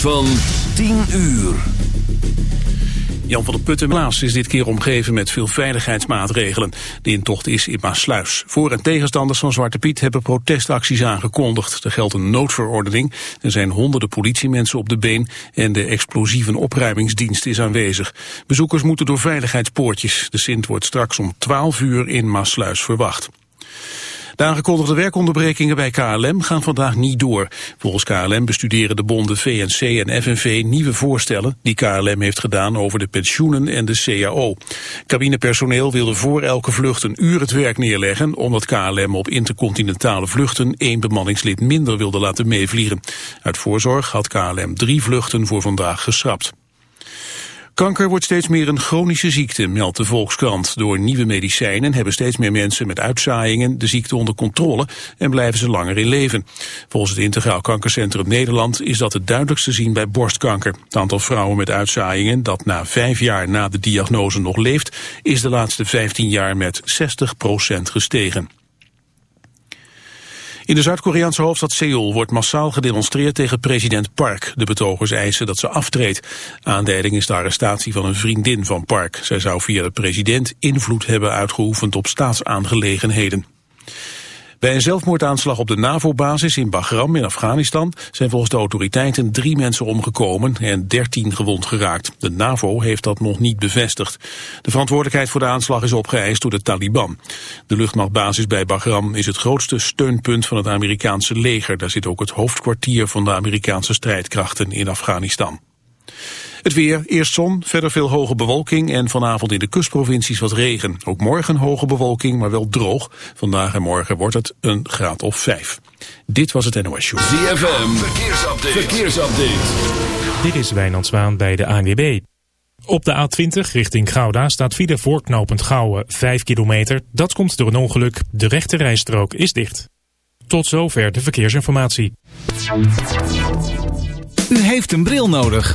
van 10 uur. Jan van der Putten-Maas is dit keer omgeven met veel veiligheidsmaatregelen. De intocht is in Maasluis. Voor- en tegenstanders van Zwarte Piet hebben protestacties aangekondigd. Er geldt een noodverordening. Er zijn honderden politiemensen op de been en de explosieve opruimingsdienst is aanwezig. Bezoekers moeten door veiligheidspoortjes. De Sint wordt straks om 12 uur in Maasluis verwacht. De aangekondigde werkonderbrekingen bij KLM gaan vandaag niet door. Volgens KLM bestuderen de bonden VNC en FNV nieuwe voorstellen die KLM heeft gedaan over de pensioenen en de CAO. Cabinepersoneel wilde voor elke vlucht een uur het werk neerleggen omdat KLM op intercontinentale vluchten één bemanningslid minder wilde laten meevliegen. Uit voorzorg had KLM drie vluchten voor vandaag geschrapt. Kanker wordt steeds meer een chronische ziekte, meldt de Volkskrant. Door nieuwe medicijnen hebben steeds meer mensen met uitzaaiingen de ziekte onder controle en blijven ze langer in leven. Volgens het Integraal Kankercentrum Nederland is dat het duidelijkst te zien bij borstkanker. Het aantal vrouwen met uitzaaiingen dat na vijf jaar na de diagnose nog leeft, is de laatste 15 jaar met 60% gestegen. In de Zuid-Koreaanse hoofdstad Seoul wordt massaal gedemonstreerd tegen president Park. De betogers eisen dat ze aftreedt. Aanleiding is de arrestatie van een vriendin van Park. Zij zou via de president invloed hebben uitgeoefend op staatsaangelegenheden. Bij een zelfmoordaanslag op de NAVO-basis in Bagram in Afghanistan zijn volgens de autoriteiten drie mensen omgekomen en dertien gewond geraakt. De NAVO heeft dat nog niet bevestigd. De verantwoordelijkheid voor de aanslag is opgeëist door de Taliban. De luchtmachtbasis bij Bagram is het grootste steunpunt van het Amerikaanse leger. Daar zit ook het hoofdkwartier van de Amerikaanse strijdkrachten in Afghanistan. Het weer, eerst zon, verder veel hoge bewolking en vanavond in de kustprovincies wat regen. Ook morgen hoge bewolking, maar wel droog. Vandaag en morgen wordt het een graad of vijf. Dit was het NOS Show. ZFM, verkeersupdate. verkeersupdate. Dit is Wijnand Zwaan bij de ANWB. Op de A20 richting Gouda staat file voorknopend Gouwen 5 kilometer. Dat komt door een ongeluk. De rechte rijstrook is dicht. Tot zover de verkeersinformatie. U heeft een bril nodig.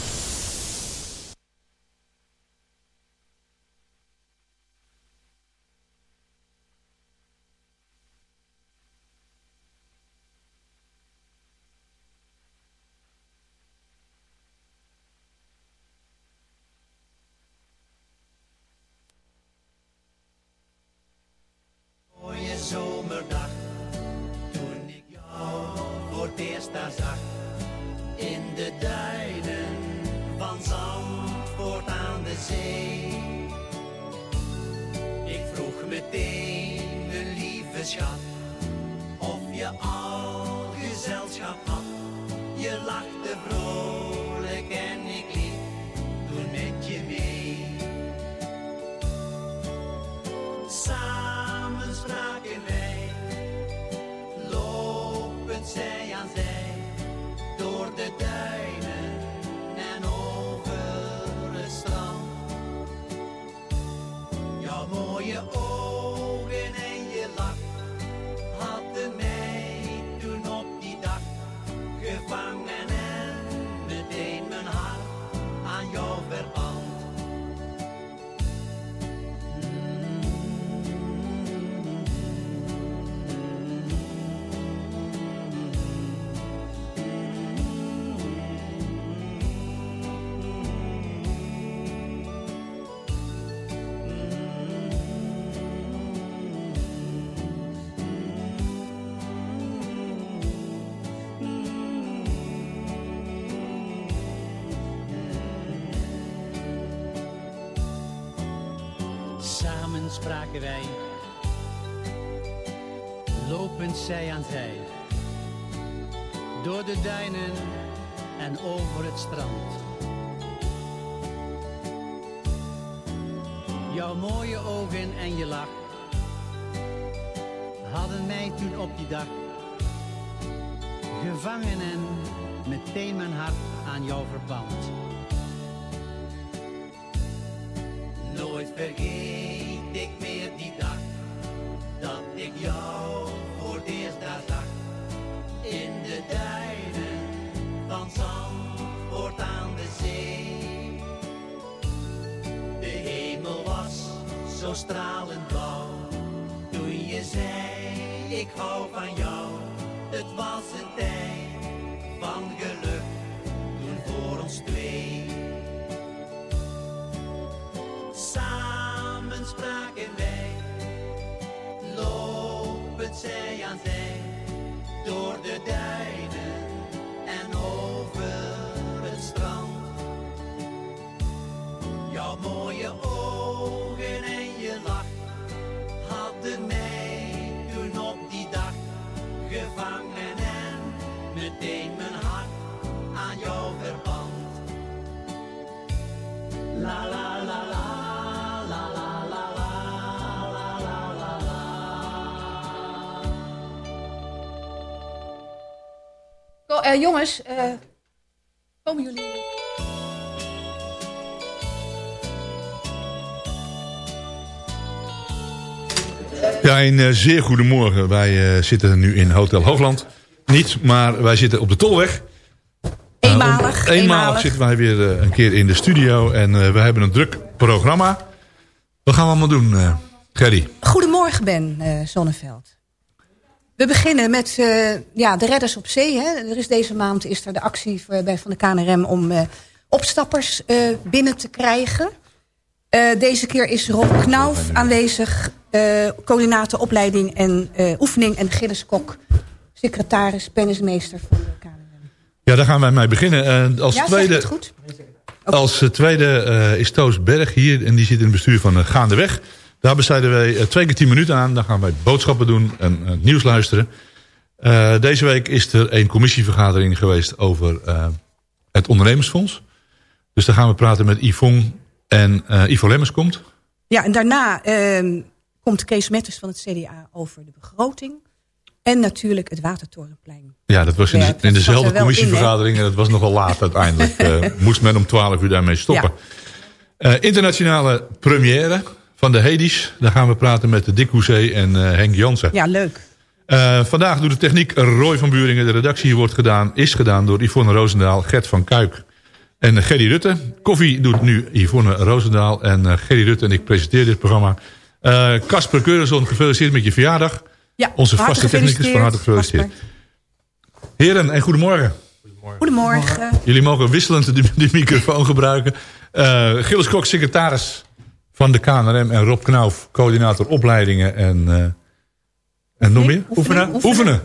Spraken wij, lopend zij aan zij, door de duinen en over het strand. Jouw mooie ogen en je lach hadden mij toen op die dag gevangen en meteen mijn hart aan jou verband. Eh, jongens, eh, komen jullie... Ja, een eh, zeer goede morgen. Wij zitten nu in Hotel Hoogland. Niet, maar wij zitten op de Tolweg. Eenmalig, eenmalig zitten wij weer een keer in de studio. En we hebben een druk programma. Wat gaan we allemaal doen, Gerry? Goedemorgen, Ben Zonneveld. We beginnen met eh, ja, de Redders op Zee. Hè. Er is deze maand is er de actie bij, van de KNRM om eh, opstappers eh, binnen te krijgen. Deze keer is Rob Knauf aanwezig. coördinator opleiding en oefening. En Gilles Kok, secretaris, pennismeester van de KNRM. Ja, daar gaan wij mee beginnen. Als ja, tweede, het goed? als tweede is Toos Berg hier. En die zit in het bestuur van Gaandeweg. Daar besteden wij eh, twee keer tien minuten aan. Dan gaan wij boodschappen doen en eh, nieuws luisteren. Eh, deze week is er een commissievergadering geweest over het ondernemersfonds. Dus daar gaan we praten met Yvonne en eh, Ivo Lemmers komt. Ja, en daarna ehm, komt Kees Metters van het CDA over de begroting. En natuurlijk het Watertorenplein. Ja, dat was in, de- in dezelfde er commissievergadering en dat was nogal laat uiteindelijk. Moest men om 12 uur daarmee stoppen. Internationale première van de Hedis. Daar gaan we praten met Dick Hoezee en eh, Henk Jansen. Ja, leuk. Eh, vandaag doet de techniek Roy van Buringen. De redactie wordt gedaan, is gedaan door Yvonne Roosendaal, Gert van Kuik en Gerry Rutte. Koffie doet nu Yvonne Roosendaal en eh, Gerry Rutte en ik presenteer dit programma. Casper Keurenson, gefeliciteerd met je verjaardag. Ja, Onze vaste technicus, van harte gefeliciteerd. Heren, en goedemorgen. Goedemorgen. Jullie mogen wisselend de, de microfoon gebruiken. Gilles Kok, secretaris van de KNRM. En Rob Knauf, coördinator opleidingen. En, eh, en nog meer? Oefenen. Oefenen. Oefenen.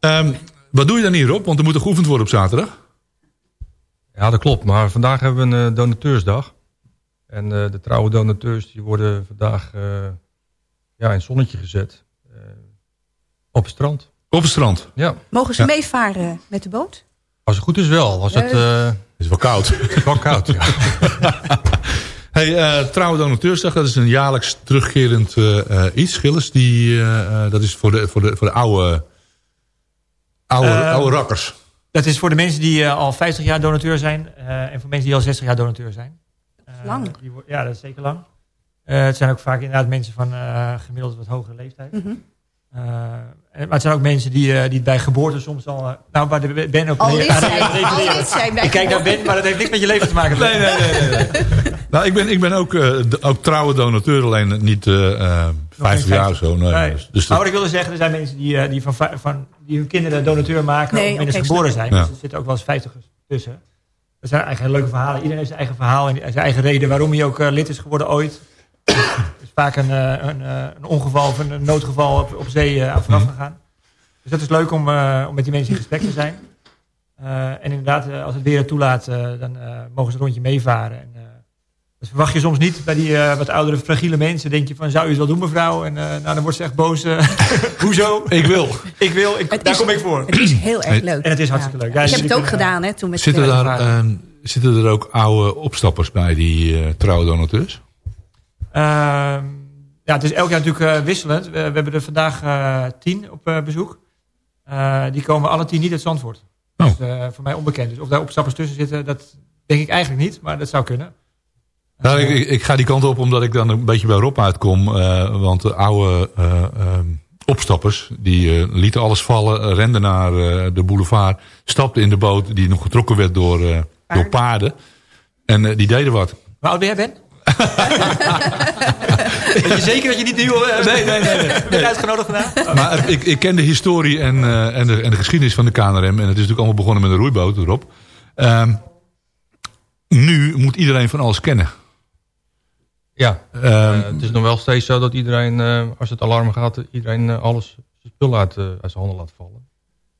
Ehm, wat doe je dan hier, Rob? Want er moet er geoefend worden op zaterdag. Ja, dat klopt. Maar vandaag hebben we een eh, donateursdag. En eh, de trouwe donateurs die worden vandaag eh, ja, in het zonnetje gezet. eh, op het strand. Op het strand? Ja. Mogen ze Ja. meevaren met de boot? Als het goed is wel. Als het, is wel koud. Het is wel koud, ja. Hey, eh trouwe donateursdag, dat is een jaarlijks terugkerend eh, eh, iets. Gilles, die, eh, eh, dat is voor de, voor de, voor de oude, oude, Eh, oude rakkers. Dat is voor de mensen die eh, al 50 jaar donateur zijn. eh, en voor mensen die al 60 jaar donateur zijn. Lang. die ja, dat is zeker lang. Eh, het zijn ook vaak inderdaad mensen van eh, gemiddeld wat hogere leeftijd. Mhm. Eh, en- maar het zijn ook mensen die, eh, die bij geboorte soms al... nou, waar de Ben ook... Al lid zijn, aan- al lid zijn bij Ik kijk naar. Ben, maar dat heeft niks met je leven te maken. Nee, nee, nee, nee, nee. Nou, ik ben, ik ben ook, eh, d- ook trouwe donateur, alleen niet eh eh, 50 jaar of zo. Nee, Nee. Dus, dus maar wat ik wilde zeggen, er zijn mensen die, eh, die, van, va- van, die hun kinderen donateur maken Nee, dat ze geboren zijn. Ja. Dus er zitten ook wel eens 50 tussen. Dat zijn eigenlijk leuke verhalen. Iedereen heeft zijn eigen verhaal en zijn eigen reden waarom hij ook eh, lid is geworden ooit. Het is vaak een, eh, een, eh, een ongeval of een, een noodgeval op, op zee eh, aan vooraf Mhm. gegaan. Dus dat is leuk om, eh, om met die mensen in gesprek te zijn. Eh, en inderdaad, eh, als het weer het toelaat, eh, dan eh, mogen ze een rondje meevaren. En, eh, Dat verwacht je soms niet bij die uh, wat oudere, fragiele mensen. Denk je van, zou je het wel doen mevrouw? En uh, nou, dan wordt ze echt boos. Uh, hoezo? Ik wil. ik wil, ik, daar is, kom ik voor. Het is heel erg leuk. En het is hartstikke leuk. Ja, ik heb het ook gedaan, hè, toen met zitten, daar, uh, zitten er ook oude opstappers bij, die trouwe donateurs? Ehm, ja, het is elk jaar natuurlijk wisselend. We, we, hebben er vandaag tien op bezoek. die komen alle tien niet uit Zandvoort. Oh. Dus voor mij onbekend. Dus of daar opstappers tussen zitten, dat denk ik eigenlijk niet. Maar dat zou kunnen. Nou, ik, ik, ga die kant op omdat ik dan een beetje bij Rob uitkom. Uh, want de oude uh, uh, opstappers, die lieten alles vallen, renden naar de boulevard, stapten in de boot die nog getrokken werd door, paarden. door paarden. En die deden wat. Waar oud ben jij, Ben? ben je zeker dat je niet nieuw nee, nee, nee, nee. uitgenodigd vandaag? Maar ik, ik ken de historie en, en, de, en de geschiedenis van de KNRM. En het is natuurlijk allemaal begonnen met een roeiboot erop. Um, nu moet iedereen van alles kennen. Ja, um, uh, het is nog wel steeds zo dat iedereen, uh, als het alarm gaat, iedereen uh, alles spul uit, uit zijn handen laat vallen.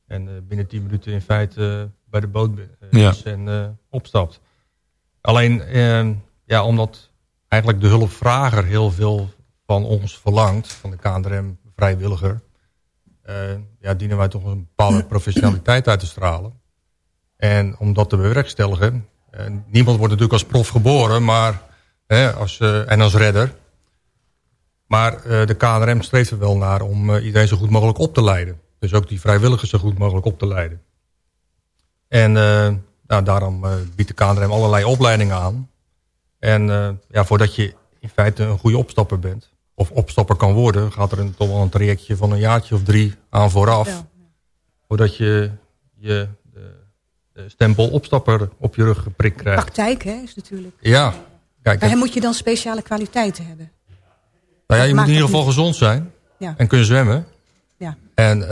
En binnen 10 minuten in feite bij de boot is ja. en opstapt. Alleen, ehm, ja, omdat eigenlijk de hulpvrager heel veel van ons verlangt, van de KNRM vrijwilliger, ja, dienen wij toch een bepaalde professionaliteit uit te stralen. En om dat te bewerkstelligen, niemand wordt natuurlijk als prof geboren, maar Hè, als, uh, en als redder. Maar uh, de KNRM streeft er wel naar om uh, iedereen zo goed mogelijk op te leiden. Dus ook die vrijwilligers zo goed mogelijk op te leiden. En nou, daarom biedt de KNRM allerlei opleidingen aan. En ja, voordat je in feite een goede opstapper bent, of opstapper kan worden, gaat er een, toch wel een trajectje van een jaartje of drie aan vooraf. Ja. Voordat je je de, de stempel opstapper op je rug geprikt krijgt. Praktijk hè, is natuurlijk... Ja, Kijk, maar moet je dan speciale kwaliteiten hebben? Nou ja, je moet in ieder geval gezond zijn. Ja. En kunnen zwemmen. Ja. En uh,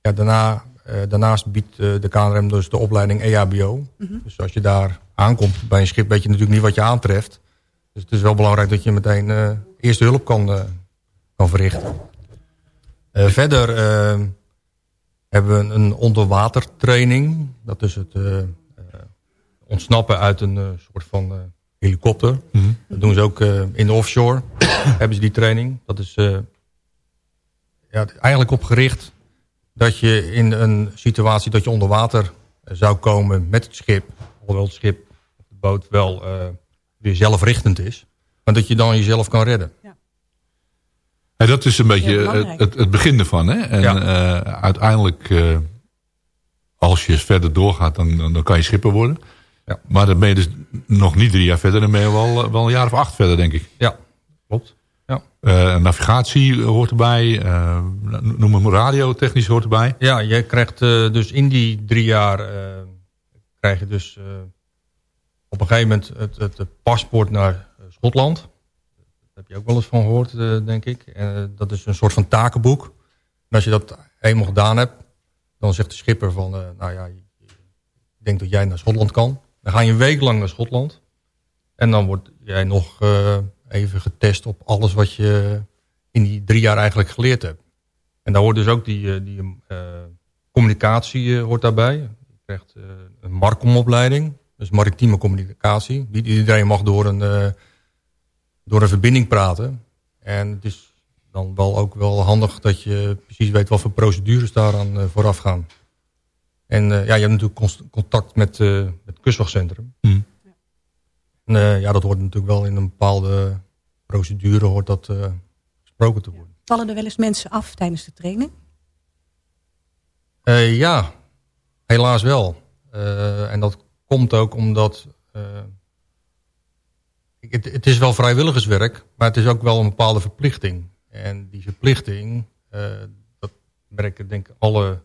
ja, daarna, uh, daarnaast biedt uh, de KNRM dus de opleiding EHBO. Mm -hmm. Dus als je daar aankomt bij een schip weet je natuurlijk niet wat je aantreft. Dus het is wel belangrijk dat je meteen eerste hulp kan, kan verrichten. verder hebben we een onderwatertraining. Dat is het ontsnappen uit een soort van helikopter. Mm -hmm. Dat doen ze ook uh, in de offshore. hebben ze die training. Dat is uh, ja, eigenlijk op gericht dat je in een situatie dat je onder water zou komen met het schip. Hoewel het schip of de boot wel uh, weer zelfrichtend is. Maar dat je dan jezelf kan redden. Ja. En dat is een beetje het, het, begin ervan. Hè? En ja. uiteindelijk, als je verder doorgaat, dan, dan kan je schipper worden. Ja. Maar dan ben je dus nog niet drie jaar verder. Dan ben je wel, wel een jaar of acht verder, denk ik. Ja, klopt. Ja. Uh, navigatie hoort erbij. Uh, noem het radiotechnisch hoort erbij. Ja, je krijgt uh, dus in die drie jaar... krijg je dus op een gegeven moment het, het, het paspoort naar Schotland. Daar heb je ook wel eens van gehoord, denk ik. En, dat is een soort van takenboek. En als je dat eenmaal gedaan hebt... dan zegt de schipper van... nou ja, ik denk dat jij naar Schotland kan. Dan ga je een week lang naar Schotland. En dan word jij nog uh, even getest op alles wat je in die drie jaar eigenlijk geleerd hebt. En daar hoort dus ook die, uh, die uh, communicatie hoort daarbij. Je krijgt een Marcom-opleiding. Dus maritieme communicatie. Iedereen mag door een, door een verbinding praten. En het is dan wel ook wel handig dat je precies weet wat voor procedures daaraan vooraf gaan. En uh, ja, je hebt natuurlijk contact met, uh, het kustwachtcentrum. Mm. En, uh, ja, dat hoort natuurlijk wel in een bepaalde procedure hoort dat gesproken te worden. Vallen er wel eens mensen af tijdens de training? ja, helaas wel. en dat komt ook omdat... Het, het, is wel vrijwilligerswerk, maar het is ook wel een bepaalde verplichting. En die verplichting, dat merken denk ik alle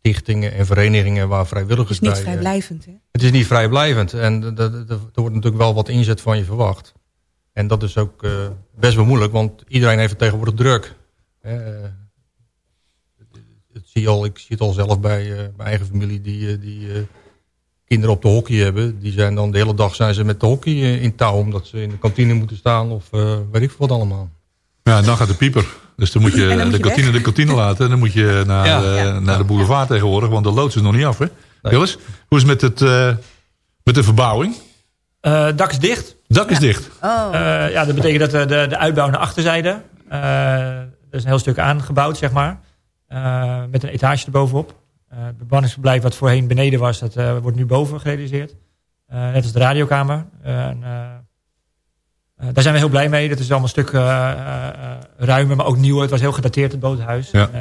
stichtingen en verenigingen waar vrijwilligers bij... Het is niet bij, vrijblijvend, hè? Het is niet vrijblijvend. En er wordt natuurlijk wel wat inzet van je verwacht. En dat is ook uh, best wel moeilijk, want iedereen heeft het tegenwoordig druk. Uh, het zie al, ik zie het al zelf bij uh, mijn eigen familie die, die kinderen op de hockey hebben. Die zijn dan de hele dag zijn ze met de hockey in touw, omdat ze in de kantine moeten staan of weet ik wat allemaal. Ja, en dan gaat de pieper. Dus dan moet je, moet de, kantine, de kantine laten. En dan moet je naar, ja, uh, ja. naar de boulevard tegenwoordig. Want de loods is nog niet af. Hè? Nee. Hoe is het met, het, uh, met de verbouwing? Uh, dak is dicht. Dak is dicht. Oh. Eh, ja, dat betekent dat de, de, de uitbouw naar achterzijde... eh er is een heel stuk aangebouwd, zeg maar. eh, met een etage erbovenop. Eh het bemanningsverblijf wat voorheen beneden was... dat eh, wordt nu boven gerealiseerd. Eh, net als de radiokamer. Eh, en, eh, eh, daar zijn we heel blij mee. Dat is allemaal een stuk eh, eh, eh, ruimer, maar ook nieuwer. Het was heel gedateerd, het boothuis. Ja. Eh,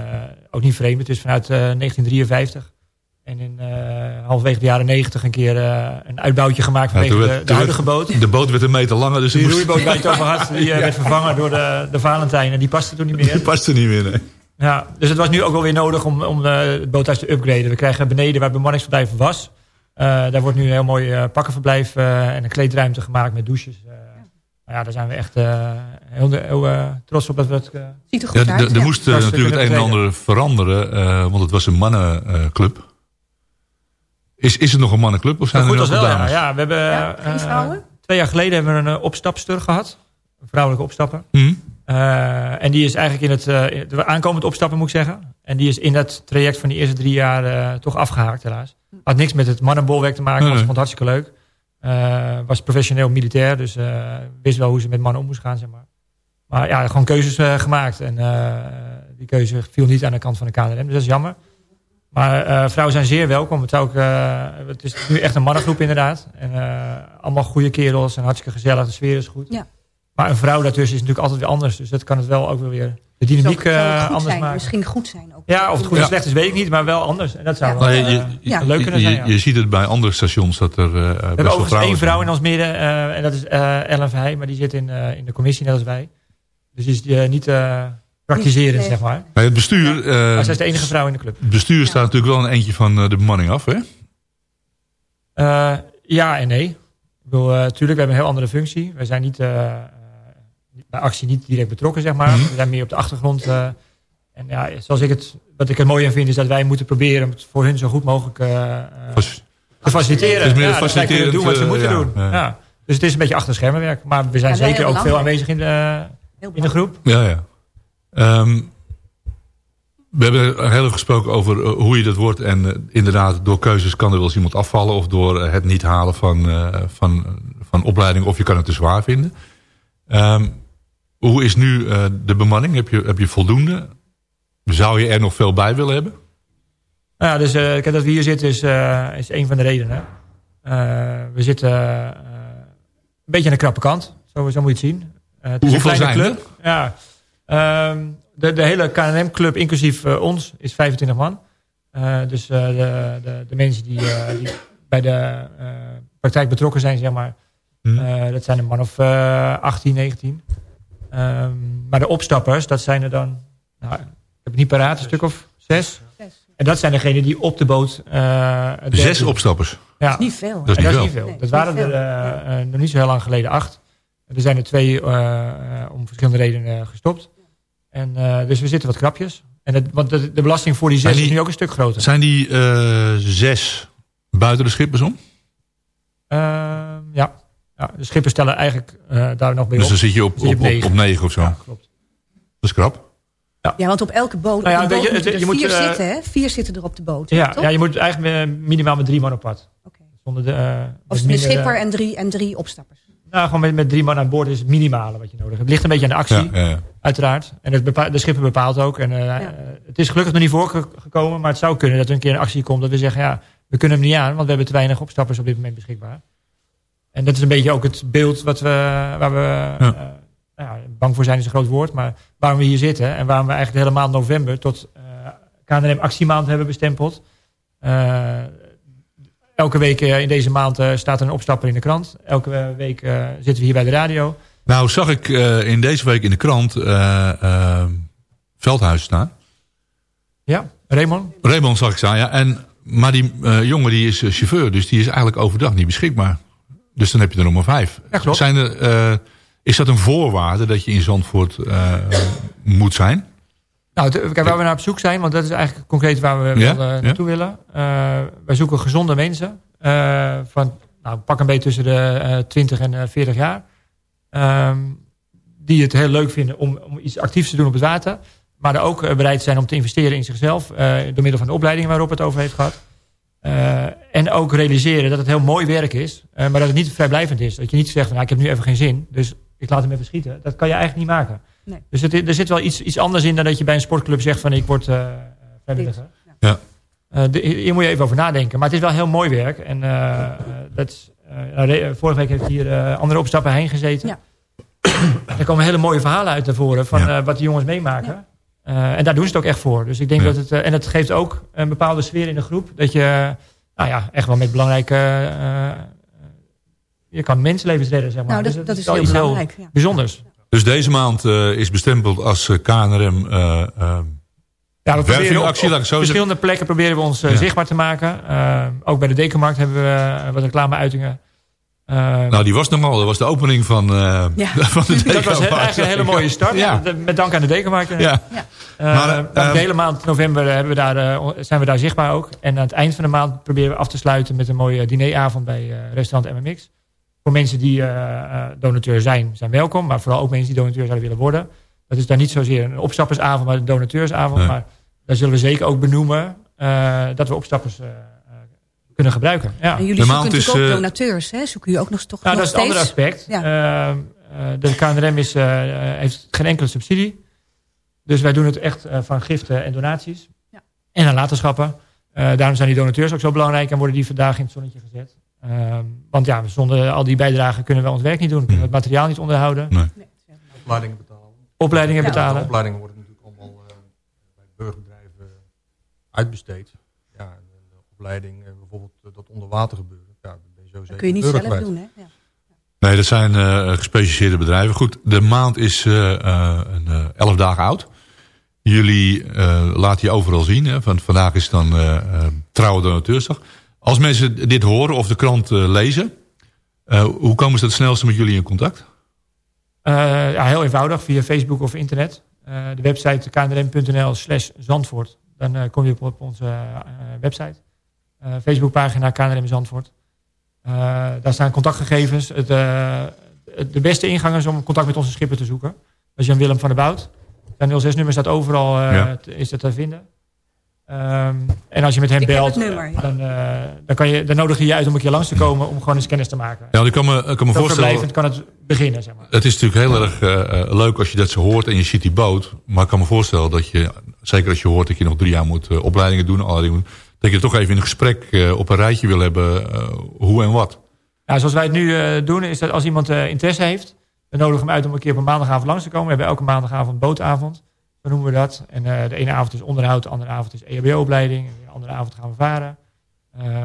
ook niet vreemd. Het is vanuit eh, 1953. En in eh halverwege de jaren 90 een keer eh, een uitbouwtje gemaakt vanwege de, werd- de toen huidige boot. De boot werd een meter langer, dus Die roeiboot waar je het over had, die eh, werd vervangen door de, de Valentijn. En die paste toen niet meer. Die past er niet meer, nee. Ja, dus het was nu ook wel weer nodig om, om eh, het boothuis te upgraden. We krijgen beneden waar bemanningsverblijf was. eh, daar wordt nu een heel mooi eh, pakkenverblijf eh, en een kleedruimte gemaakt met douches. Ja, daar zijn we echt eh, heel, heel eh, trots op dat we het... eh, Ziet er goed Ja, uit. er moest eh, natuurlijk het een en ander veranderen, eh, want het was een mannenclub. is, is het nog een mannenclub of zijn er nog wel, ja. dames? ja. We hebben eh, vrouwen? twee jaar geleden hebben we een opstapster gehad. Een vrouwelijke opstapper. Hm? Eh, en die is eigenlijk in het, eh, in het aankomend opstappen, moet ik zeggen. En die is in dat traject van die eerste drie jaar eh, toch afgehaakt, helaas. Had niks met het mannenbolwerk te maken, Nee, nee. vond het hartstikke leuk. Eh, was professioneel militair, dus eh, wist wel hoe ze met mannen om moest gaan, zeg maar. Maar ja, gewoon keuzes eh, gemaakt. En die keuze viel niet aan de kant van de KNRM, dus dat is jammer. Maar vrouwen zijn zeer welkom. Het, is ook, het is nu echt een mannengroep inderdaad. En allemaal goede kerels en hartstikke gezellig. De sfeer is goed. Ja. Maar een vrouw daartussen is natuurlijk altijd weer anders. Dus dat kan het wel ook weer de dynamiek Zou- zou het eh, anders zijn, maken. Misschien goed zijn ook. Ja, of het goed Ja. of slecht is, weet ik niet. Maar wel anders. En dat zou Ja. wel je, eh, je, ja. leuk kunnen je- zijn. ja. je ziet het bij andere stations dat er eh, We best hebben wel overigens vrouwen één vrouw in ons midden. eh, en dat is eh Ellen Verheij. Maar die zit in, eh, in de commissie net als wij. Dus die is niet eh, praktiserend, Nee. zeg maar. Bij het bestuur, eh, zij is de enige vrouw in de club. het bestuur staat natuurlijk wel een eentje van de bemanning af, hè? Eh, ja en nee. Ik bedoel, eh, tuurlijk, we hebben een heel andere functie. We zijn niet, bij actie niet direct betrokken, zeg maar. Mhm. We zijn meer op de achtergrond. eh, en ja, zoals ik het, wat ik er mooi aan vind, is dat wij moeten proberen om het voor hun zo goed mogelijk eh, eh, te faciliteren. Het is meer ja, kunnen faciliterend, doen wat ze moeten ja, doen. ja. Ja. Dus het is een beetje achter schermenwerk. Maar we zijn zeker ook veel aanwezig in de, in de groep. Ja, ja. Ehm, we hebben heel even gesproken over hoe je dat wordt. En inderdaad, door keuzes kan er wel eens iemand afvallen. Of door het niet halen van, eh, van, van opleiding. Of je kan het te zwaar vinden. Ehm, hoe is nu eh, de bemanning? Heb je, heb je voldoende? Zou je er nog veel bij willen hebben? Nou ja, dus eh, kijk, dat we hier zitten is, eh, is een van de redenen. We zitten een beetje aan de krappe kant. Zo, zo moet je het zien. Het is Hoeveel een kleine zijn club. Ja. Ehm, de, de hele KNM-club, inclusief ons, is 25 man. Dus de, de, de mensen die, die bij de praktijk betrokken zijn, zeg maar. Hm. eh, dat zijn een man of eh 18, 19. Ehm, maar de opstappers, dat zijn er dan... Nou, ik heb het niet paraat, een stuk of zes. Zes. En dat zijn degenen die op de boot... eh, Zes doen. opstappers. Ja. Dat is niet veel. Dat is niet dat is veel. niet veel. Nee, dat waren er eh, eh, nog niet zo heel lang geleden acht. Er zijn er twee eh, eh, om verschillende redenen eh, gestopt. En, eh, dus we zitten wat krapjes. En het, want de, de belasting voor die zes die- is nu ook een stuk groter. Zijn die eh, zes buiten de schippers om? Ehm, ja. Ja, de schippers stellen eigenlijk eh, daar nog bij Dus op. dan zit je op, Zit je op, op op, negen. op negen of zo. Ja, klopt. Dat is krap. Ja, want op elke boot, Nou ja, op je, er moet, vier eh, zitten, hè? Vier zitten er op de boot, Ja, toch? ja, je moet eigenlijk eh, minimaal met drie man op pad. Oké. Zonder de, eh, Of met een minder, schipper en drie, en drie opstappers. Nou, gewoon met, met drie man aan boord is het minimale wat je nodig hebt. Het ligt een beetje aan de actie. Ja, ja, ja. Uiteraard. En het de schipper bepaalt ook. En, Het is gelukkig nog niet voorgekomen, maar het zou kunnen dat er een keer een actie komt dat we zeggen, ja, we kunnen hem niet aan, want we hebben te weinig opstappers op dit moment beschikbaar. En dat is een beetje ook het beeld wat we, waar we eh, nou ja, bang voor zijn is een groot woord, maar waarom we hier zitten en waarom we eigenlijk de hele maand november tot eh KNRM actiemaand hebben bestempeld. Eh, elke week in deze maand staat er een opstapper in de krant. Elke week zitten we hier bij de radio. Nou zag ik in deze week in de krant eh, Veldhuis staan. Ja, Raymond? Raymond zag ik staan, ja. En, maar die jongen die is chauffeur, dus die is eigenlijk overdag niet beschikbaar. Dus dan heb je er nog maar vijf. Ja, klopt. Zijn er, eh, is dat een voorwaarde dat je in Zandvoort eh, moet zijn? Nou, kijk, waar we naar op zoek zijn, want dat is eigenlijk concreet waar we Ja, eh, ja. naartoe willen. Wij zoeken gezonde mensen. van, nou, pak een beetje tussen de eh 20 en eh 40 jaar. Ehm, die het heel leuk vinden om, om iets actiefs te doen op het water. Maar er ook bereid zijn om te investeren in zichzelf. door middel van de opleidingen waarop het over heeft gehad. Eh, en ook realiseren dat het heel mooi werk is, uh, maar dat het niet vrijblijvend is. Dat je niet zegt, van, nou, ik heb nu even geen zin, dus ik laat hem even schieten. Dat kan je eigenlijk niet maken. Nee. Dus het, er zit wel iets, iets anders in dan dat je bij een sportclub zegt van ik word uh, vrijwilliger. Ja. De, hier moet je even over nadenken. Maar het is wel heel mooi werk. En dat is, nou, vorige week heeft hier andere opstappen heen gezeten. Ja. er komen hele mooie verhalen uit naar voren van ja. wat de jongens meemaken. Ja. En daar doen ze het ook echt voor. Dus ik denk dat het, en het geeft ook een bepaalde sfeer in de groep. Dat je nou ja, echt wel met belangrijke... Uh, je kan mensenlevens redden, zeg maar. Nou, dat, dus dat is wel heel iets belangrijk. heel ja. bijzonders. Dus deze maand uh, is bestempeld als uh, KNRM... ja, we proberen op, actie, op verschillende plekken proberen we ons ja. zichtbaar te maken. ook bij de Dekenmarkt hebben we wat reclameuitingen. Nou, die was nogal. Dat was de opening van, ja. van de Dekenmarkt. Dat was eigenlijk een hele mooie start. Ja. Met dank aan de Dekenmarkt. Ja. Maar, uh, de hele maand november hebben we daar, uh, zijn we daar zichtbaar ook. En aan het eind van de maand proberen we af te sluiten met een mooie dineravond bij uh, restaurant MMX. Voor mensen die donateur zijn, zijn welkom. Maar vooral ook mensen die donateur zouden willen worden. Dat is dan niet zozeer een opstappersavond, maar een donateursavond. Nee. Maar daar zullen we zeker ook benoemen dat we opstappers kunnen gebruiken. Ja. En jullie zoeken natuurlijk ook donateurs, hè? Zoeken jullie ook nog toch nou, nog dat is het andere aspect. Ja. de KNRM is, heeft geen enkele subsidie. Dus wij doen het echt uh, van giften en donaties. Ja. En nalatenschappen. Uh, daarom zijn die donateurs ook zo belangrijk en worden die vandaag in het zonnetje gezet. Uh, want ja, zonder al die bijdragen kunnen we ons werk niet doen. Kunnen we het materiaal niet onderhouden. Nee. Nee. Opleidingen betalen. Opleidingen ja, betalen. De opleidingen worden natuurlijk allemaal bij burgerbedrijven uitbesteed. Opleiding, bijvoorbeeld dat onder water gebeuren. Ja, dat ben je zo dat kun je niet zelf kwijt. doen, hè? Ja. Nee, dat zijn uh, gespecialiseerde bedrijven. Goed, de maand is uh, uh, elf dagen oud. Jullie laten je overal zien. Hè? Van, vandaag is dan trouwe donateursdag. Als mensen dit horen of de krant lezen... hoe komen ze het snelste met jullie in contact? ja, heel eenvoudig, via Facebook of internet. de website knrm.nl slash Zandvoort. Dan kom je op, op onze website. Facebookpagina KNRM Zandvoort. Uh, daar staan contactgegevens. Het, uh, de beste ingang is om contact met onze schipper te zoeken. Dat is Jan Willem van der Bout. Zijn 06-nummer staat overal uh, ja. te, is dat te vinden. Um, en als je met hem Ik belt, nummer, ja. dan, dan, kan je, dan nodig je je uit om een keer langs te komen om gewoon eens kennis te maken. Ja, ik kan me, ik kan me voorstellen... kan het beginnen, zeg maar. Het is natuurlijk heel erg leuk als je dat zo hoort en je ziet die boot. Maar ik kan me voorstellen dat je, zeker als je hoort dat je nog drie jaar moet opleidingen doen, allerlei moet, dat je toch even in een gesprek uh, op een rijtje wil hebben uh, hoe en wat. Ja, zoals wij het nu uh, doen is dat als iemand interesse heeft... dan nodigen we hem uit om een keer op een maandagavond langs te komen. We hebben elke maandagavond bootavond, zo noemen we dat. En de ene avond is onderhoud, de andere avond is EHBO-opleiding. De andere avond gaan we varen.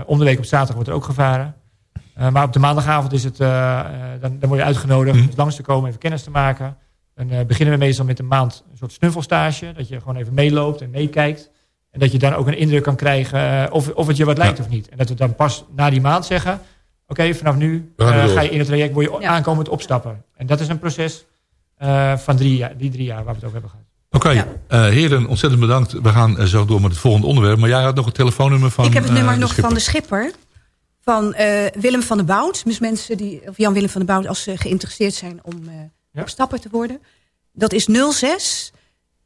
om de week op zaterdag wordt er ook gevaren. maar op de maandagavond is het, dan, dan word je uitgenodigd om mm. langs te komen, even kennis te maken. Dan beginnen we meestal met een maand een soort snuffelstage. Dat je gewoon even meeloopt en meekijkt. En dat je dan ook een indruk kan krijgen of, of het je wat lijkt ja. of niet. En dat we dan pas na die maand zeggen... oké, okay, vanaf nu uh, ga je in het traject word je ja. aankomend opstappen. En dat is een proces uh, van drie jaar, die drie jaar waar we het over hebben gehad. Oké, okay. ja. uh, heren, ontzettend bedankt. We gaan zo door met het volgende onderwerp. Maar jij had nog het telefoonnummer van Ik heb het nummer nog schipper. van de schipper. Van Willem van der Bout. Dus mensen die, of Jan Willem van der Bout, als ze geïnteresseerd zijn om opstapper te worden. Dat is 06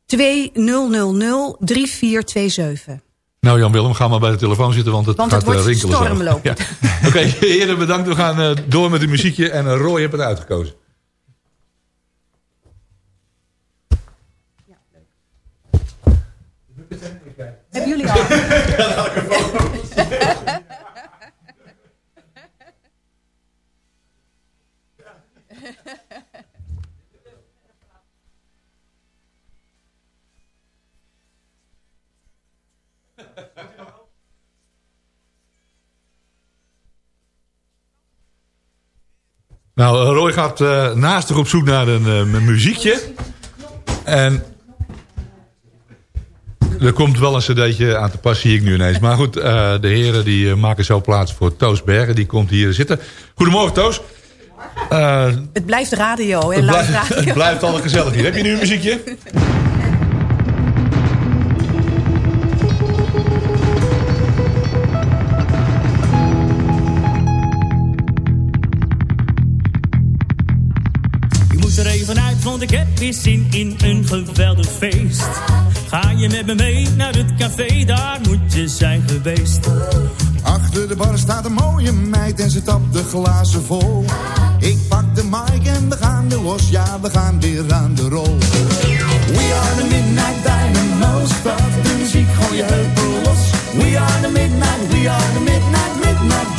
2000 3427. Nou Jan-Willem, ga maar bij de telefoon zitten, want het want gaat het wordt rinkelen zo. stormlopen. Ja. Oké, okay, heren, bedankt. We gaan uh, door met de muziekje en uh, Roy heeft het uitgekozen. Nou, Roy gaat uh, naastig op zoek naar een, uh, een muziekje. En er komt wel een cd'tje aan te pas, zie ik nu ineens. Maar goed, uh, de heren die maken zo plaats voor Toos Bergen. Die komt hier zitten. Goedemorgen, Toos. het blijft radio, hè? Het, blijft, radio. het blijft altijd gezellig hier. Heb je nu een muziekje? Want ik heb weer zin in een geweldig feest. Ga je met me mee naar het café, daar moet je zijn geweest. Achter de bar staat een mooie meid en ze tapt de glazen vol. Ik pak de mic en we gaan er los, ja we gaan weer aan de rol. We are the Midnight Dynamo's, start de muziek, gooi je heupen los. We are the Midnight, we are the Midnight, Midnight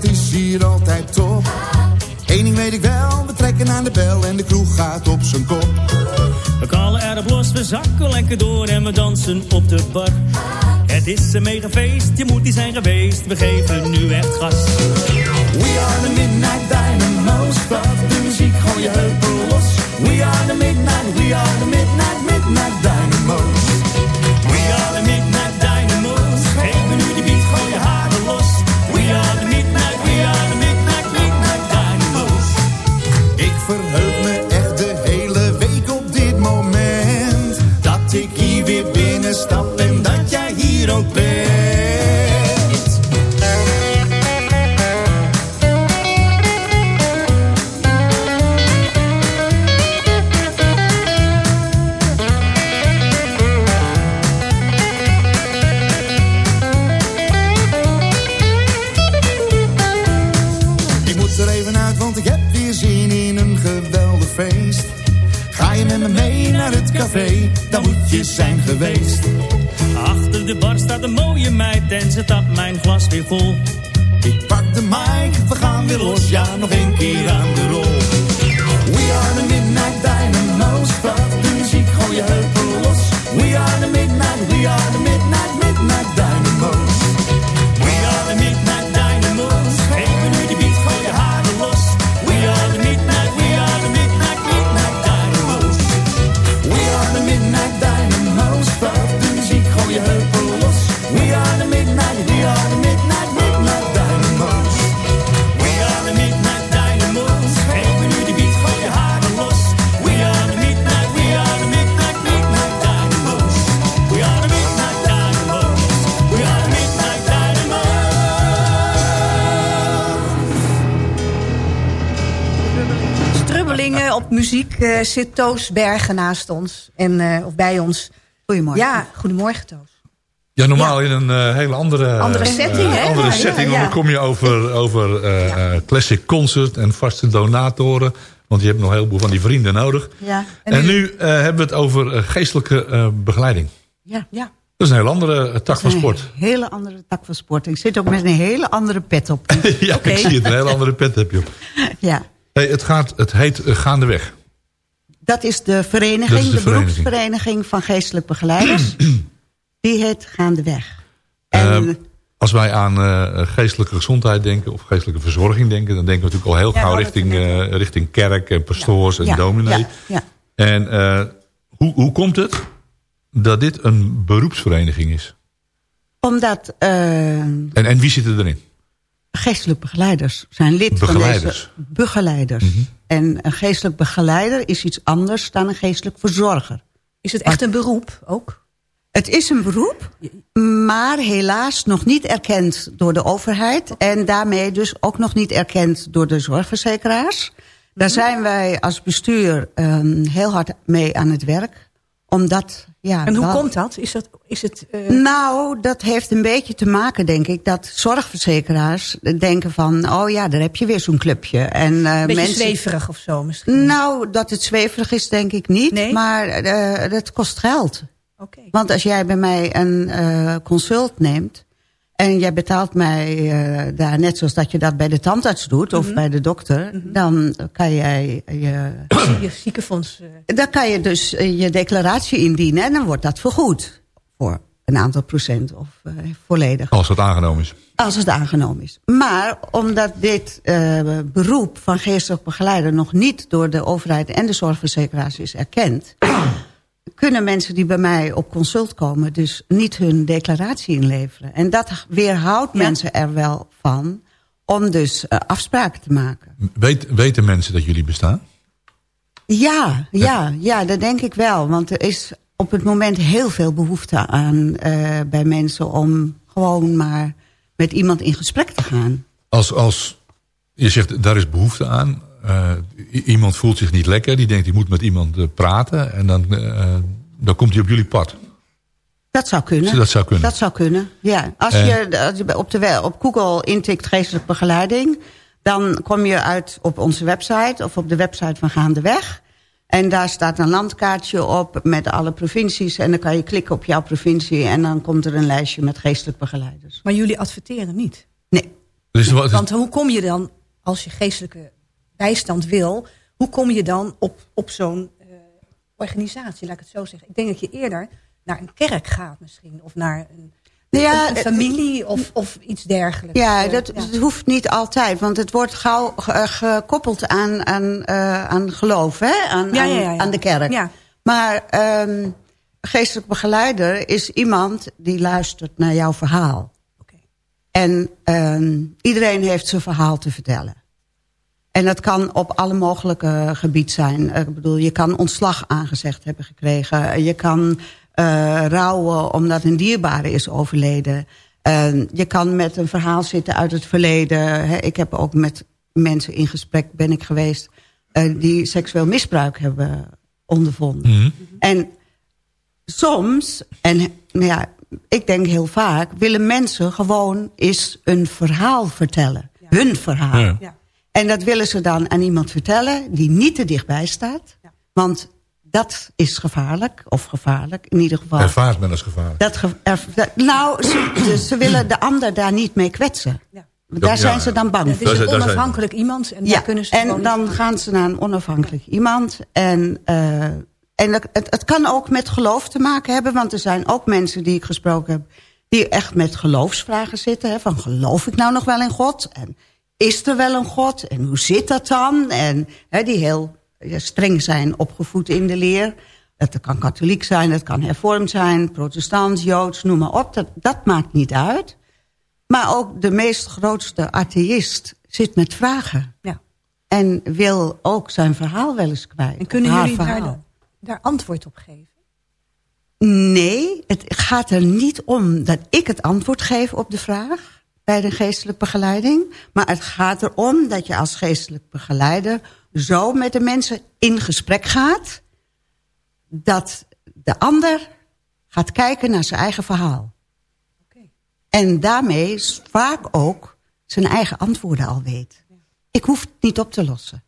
het is hier altijd top. Eén ding weet ik wel, we trekken aan de bel en de kroeg gaat op zijn kop. We kallen erop los, we zakken lekker door en we dansen op de bar. Het is een mega feest, je moet die zijn geweest. We geven nu echt gas. We are the Midnight Dynamo's, start de muziek, gooi je heupen los. We are the Midnight, we are the Midnight, Midnight Dynamo's. En ze tapt mijn glas weer vol. Ik pak de mic, we gaan weer los, ja nog een keer aan de Op muziek eh, zit Toos Bergen naast ons. En, eh, of bij ons. Goedemorgen. Ja, goedemorgen Toos. Ja, normaal in een eh, hele andere, Andere setting, hè? andere Ja, setting, ja, want ja. dan kom je over, over classic concert en vaste donatoren. Want je hebt nog een heleboel van die vrienden nodig. Ja. En, nu, eh, hebben we het over geestelijke eh, begeleiding. Ja. ja. Dat is een heel andere tak van Een sport. hele andere tak van sport. Ik zit ook met een hele andere pet op. ja, ik zie het. Een hele andere pet heb je op. ja. Hey, het, gaat, het heet eh, Gaandeweg. Dat is de vereniging, is de de, vereniging. beroepsvereniging van geestelijk begeleiders. Die heet Gaandeweg. Eh, als wij aan eh, geestelijke gezondheid denken of geestelijke verzorging denken... dan denken we natuurlijk al heel Ja, gauw we richting, richting kerk en pastoors en Ja, dominee. ja, ja. En hoe, hoe komt het dat dit een beroepsvereniging is? Omdat En, en wie zit er erin? Geestelijk begeleiders zijn lid Begeleiders. van deze... Begeleiders. Mhm. En een geestelijk begeleider is iets anders dan een geestelijk verzorger. Is het echt een beroep ook? Het is een beroep, maar helaas nog niet erkend door de overheid. En daarmee dus ook nog niet erkend door de zorgverzekeraars. Daar zijn wij als bestuur ehm, heel hard mee aan het werk. Omdat, ja, En hoe komt dat? Is, dat, is het... eh, Nou, dat heeft een beetje te maken, denk ik, dat zorgverzekeraars denken van... oh ja, daar heb je weer zo'n clubje. En, een beetje mensen... zweverig of zo misschien? Nou, dat het zweverig is, denk ik niet. Maar eh het kost geld. Oké. Want als jij bij mij een consult neemt... en jij betaalt mij eh, daar net zoals dat je dat bij de tandarts doet... of Mhm. bij de dokter, dan kan jij je... Je ziekenfonds... eh, Dan kan je dus eh, je declaratie indienen en dan wordt dat vergoed. Voor een aantal procent of eh, volledig. Als het aangenomen is. Als het aangenomen is. Maar omdat dit eh, beroep van geestelijk begeleider... nog niet door de overheid en de zorgverzekeraars is erkend... kunnen mensen die bij mij op consult komen... dus niet hun declaratie inleveren. En dat weerhoudt mensen er wel van... om dus eh, afspraken te maken. Weet, weten mensen dat jullie bestaan? Ja, ja, ja, dat denk ik wel. Want er is op het moment heel veel behoefte aan eh, bij mensen... om gewoon maar met iemand in gesprek te gaan. Als, als Je zegt, daar is behoefte aan. Eh, iemand voelt zich niet lekker. Die denkt, die moet met iemand eh, praten. En dan, eh, dan komt hij op jullie pad. Dat zou kunnen. Dat zou kunnen. Dat zou kunnen, ja. Als En- je, als je op, de, op Google intikt geestelijke begeleiding... dan kom je uit op onze website of op de website van Gaandeweg. En daar staat een landkaartje op met alle provincies. En dan kan je klikken op jouw provincie... en dan komt er een lijstje met geestelijk begeleiders. Maar jullie adverteren niet? Nee. Dus wat, Want hoe kom je dan, als je geestelijke bijstand wil... hoe kom je dan op, op zo'n eh, organisatie, laat ik het zo zeggen? Ik denk dat je eerder naar een kerk gaat misschien. Of naar een, Ja, een familie of, of iets dergelijks. Ja, Eh, dat, dat hoeft niet altijd. Want het wordt gauw eh, gekoppeld aan, aan, aan geloof, hè? Aan, Ja, aan, de kerk. Ja. Maar ehm geestelijk begeleider is iemand die luistert naar jouw verhaal. En ehm, iedereen heeft zijn verhaal te vertellen. En dat kan op alle mogelijke gebied zijn. Eh, Ik bedoel, je kan ontslag aangezegd hebben gekregen. Je kan eh, rouwen omdat een dierbare is overleden. Eh, je kan met een verhaal zitten uit het verleden. Hè, Ik heb ook met mensen in gesprek ben ik geweest... eh, die seksueel misbruik hebben ondervonden. En soms, en nou ja, ik denk heel vaak... willen mensen gewoon eens een verhaal vertellen. Hun verhaal. Ja. Ja. En dat willen ze dan aan iemand vertellen die niet te dichtbij staat. Want dat is gevaarlijk, of gevaarlijk in ieder geval. ervaart men als gevaarlijk. Dat ge- er- dat- nou, ze, ze willen de ander daar niet mee kwetsen. Want Daar Ja, zijn ja. ze dan bang Het voor. is Daar een onafhankelijk iemand. En daar Ja, kunnen ze en dan gaan ze naar een onafhankelijk iemand. En, eh, en het, het, het kan ook met geloof te maken hebben. Want er zijn ook mensen die ik gesproken heb... die echt met geloofsvragen zitten. Hè, van geloof ik nou nog wel in God? En is er wel een God? En hoe zit dat dan? En die heel streng zijn opgevoed in de leer. Dat kan katholiek zijn, dat kan hervormd zijn... protestant, joods, noem maar op. Dat, dat maakt niet uit. Maar ook de meest grootste atheïst zit met vragen. Ja. En wil ook zijn verhaal wel eens kwijt. En kunnen jullie daar antwoord op geven? Nee, het gaat er niet om dat ik het antwoord geef op de vraag bij de geestelijke begeleiding. Maar het gaat erom dat je als geestelijk begeleider zo met de mensen in gesprek gaat... dat de ander gaat kijken naar zijn eigen verhaal. En daarmee vaak ook zijn eigen antwoorden al weet. Ik hoef het niet op te lossen.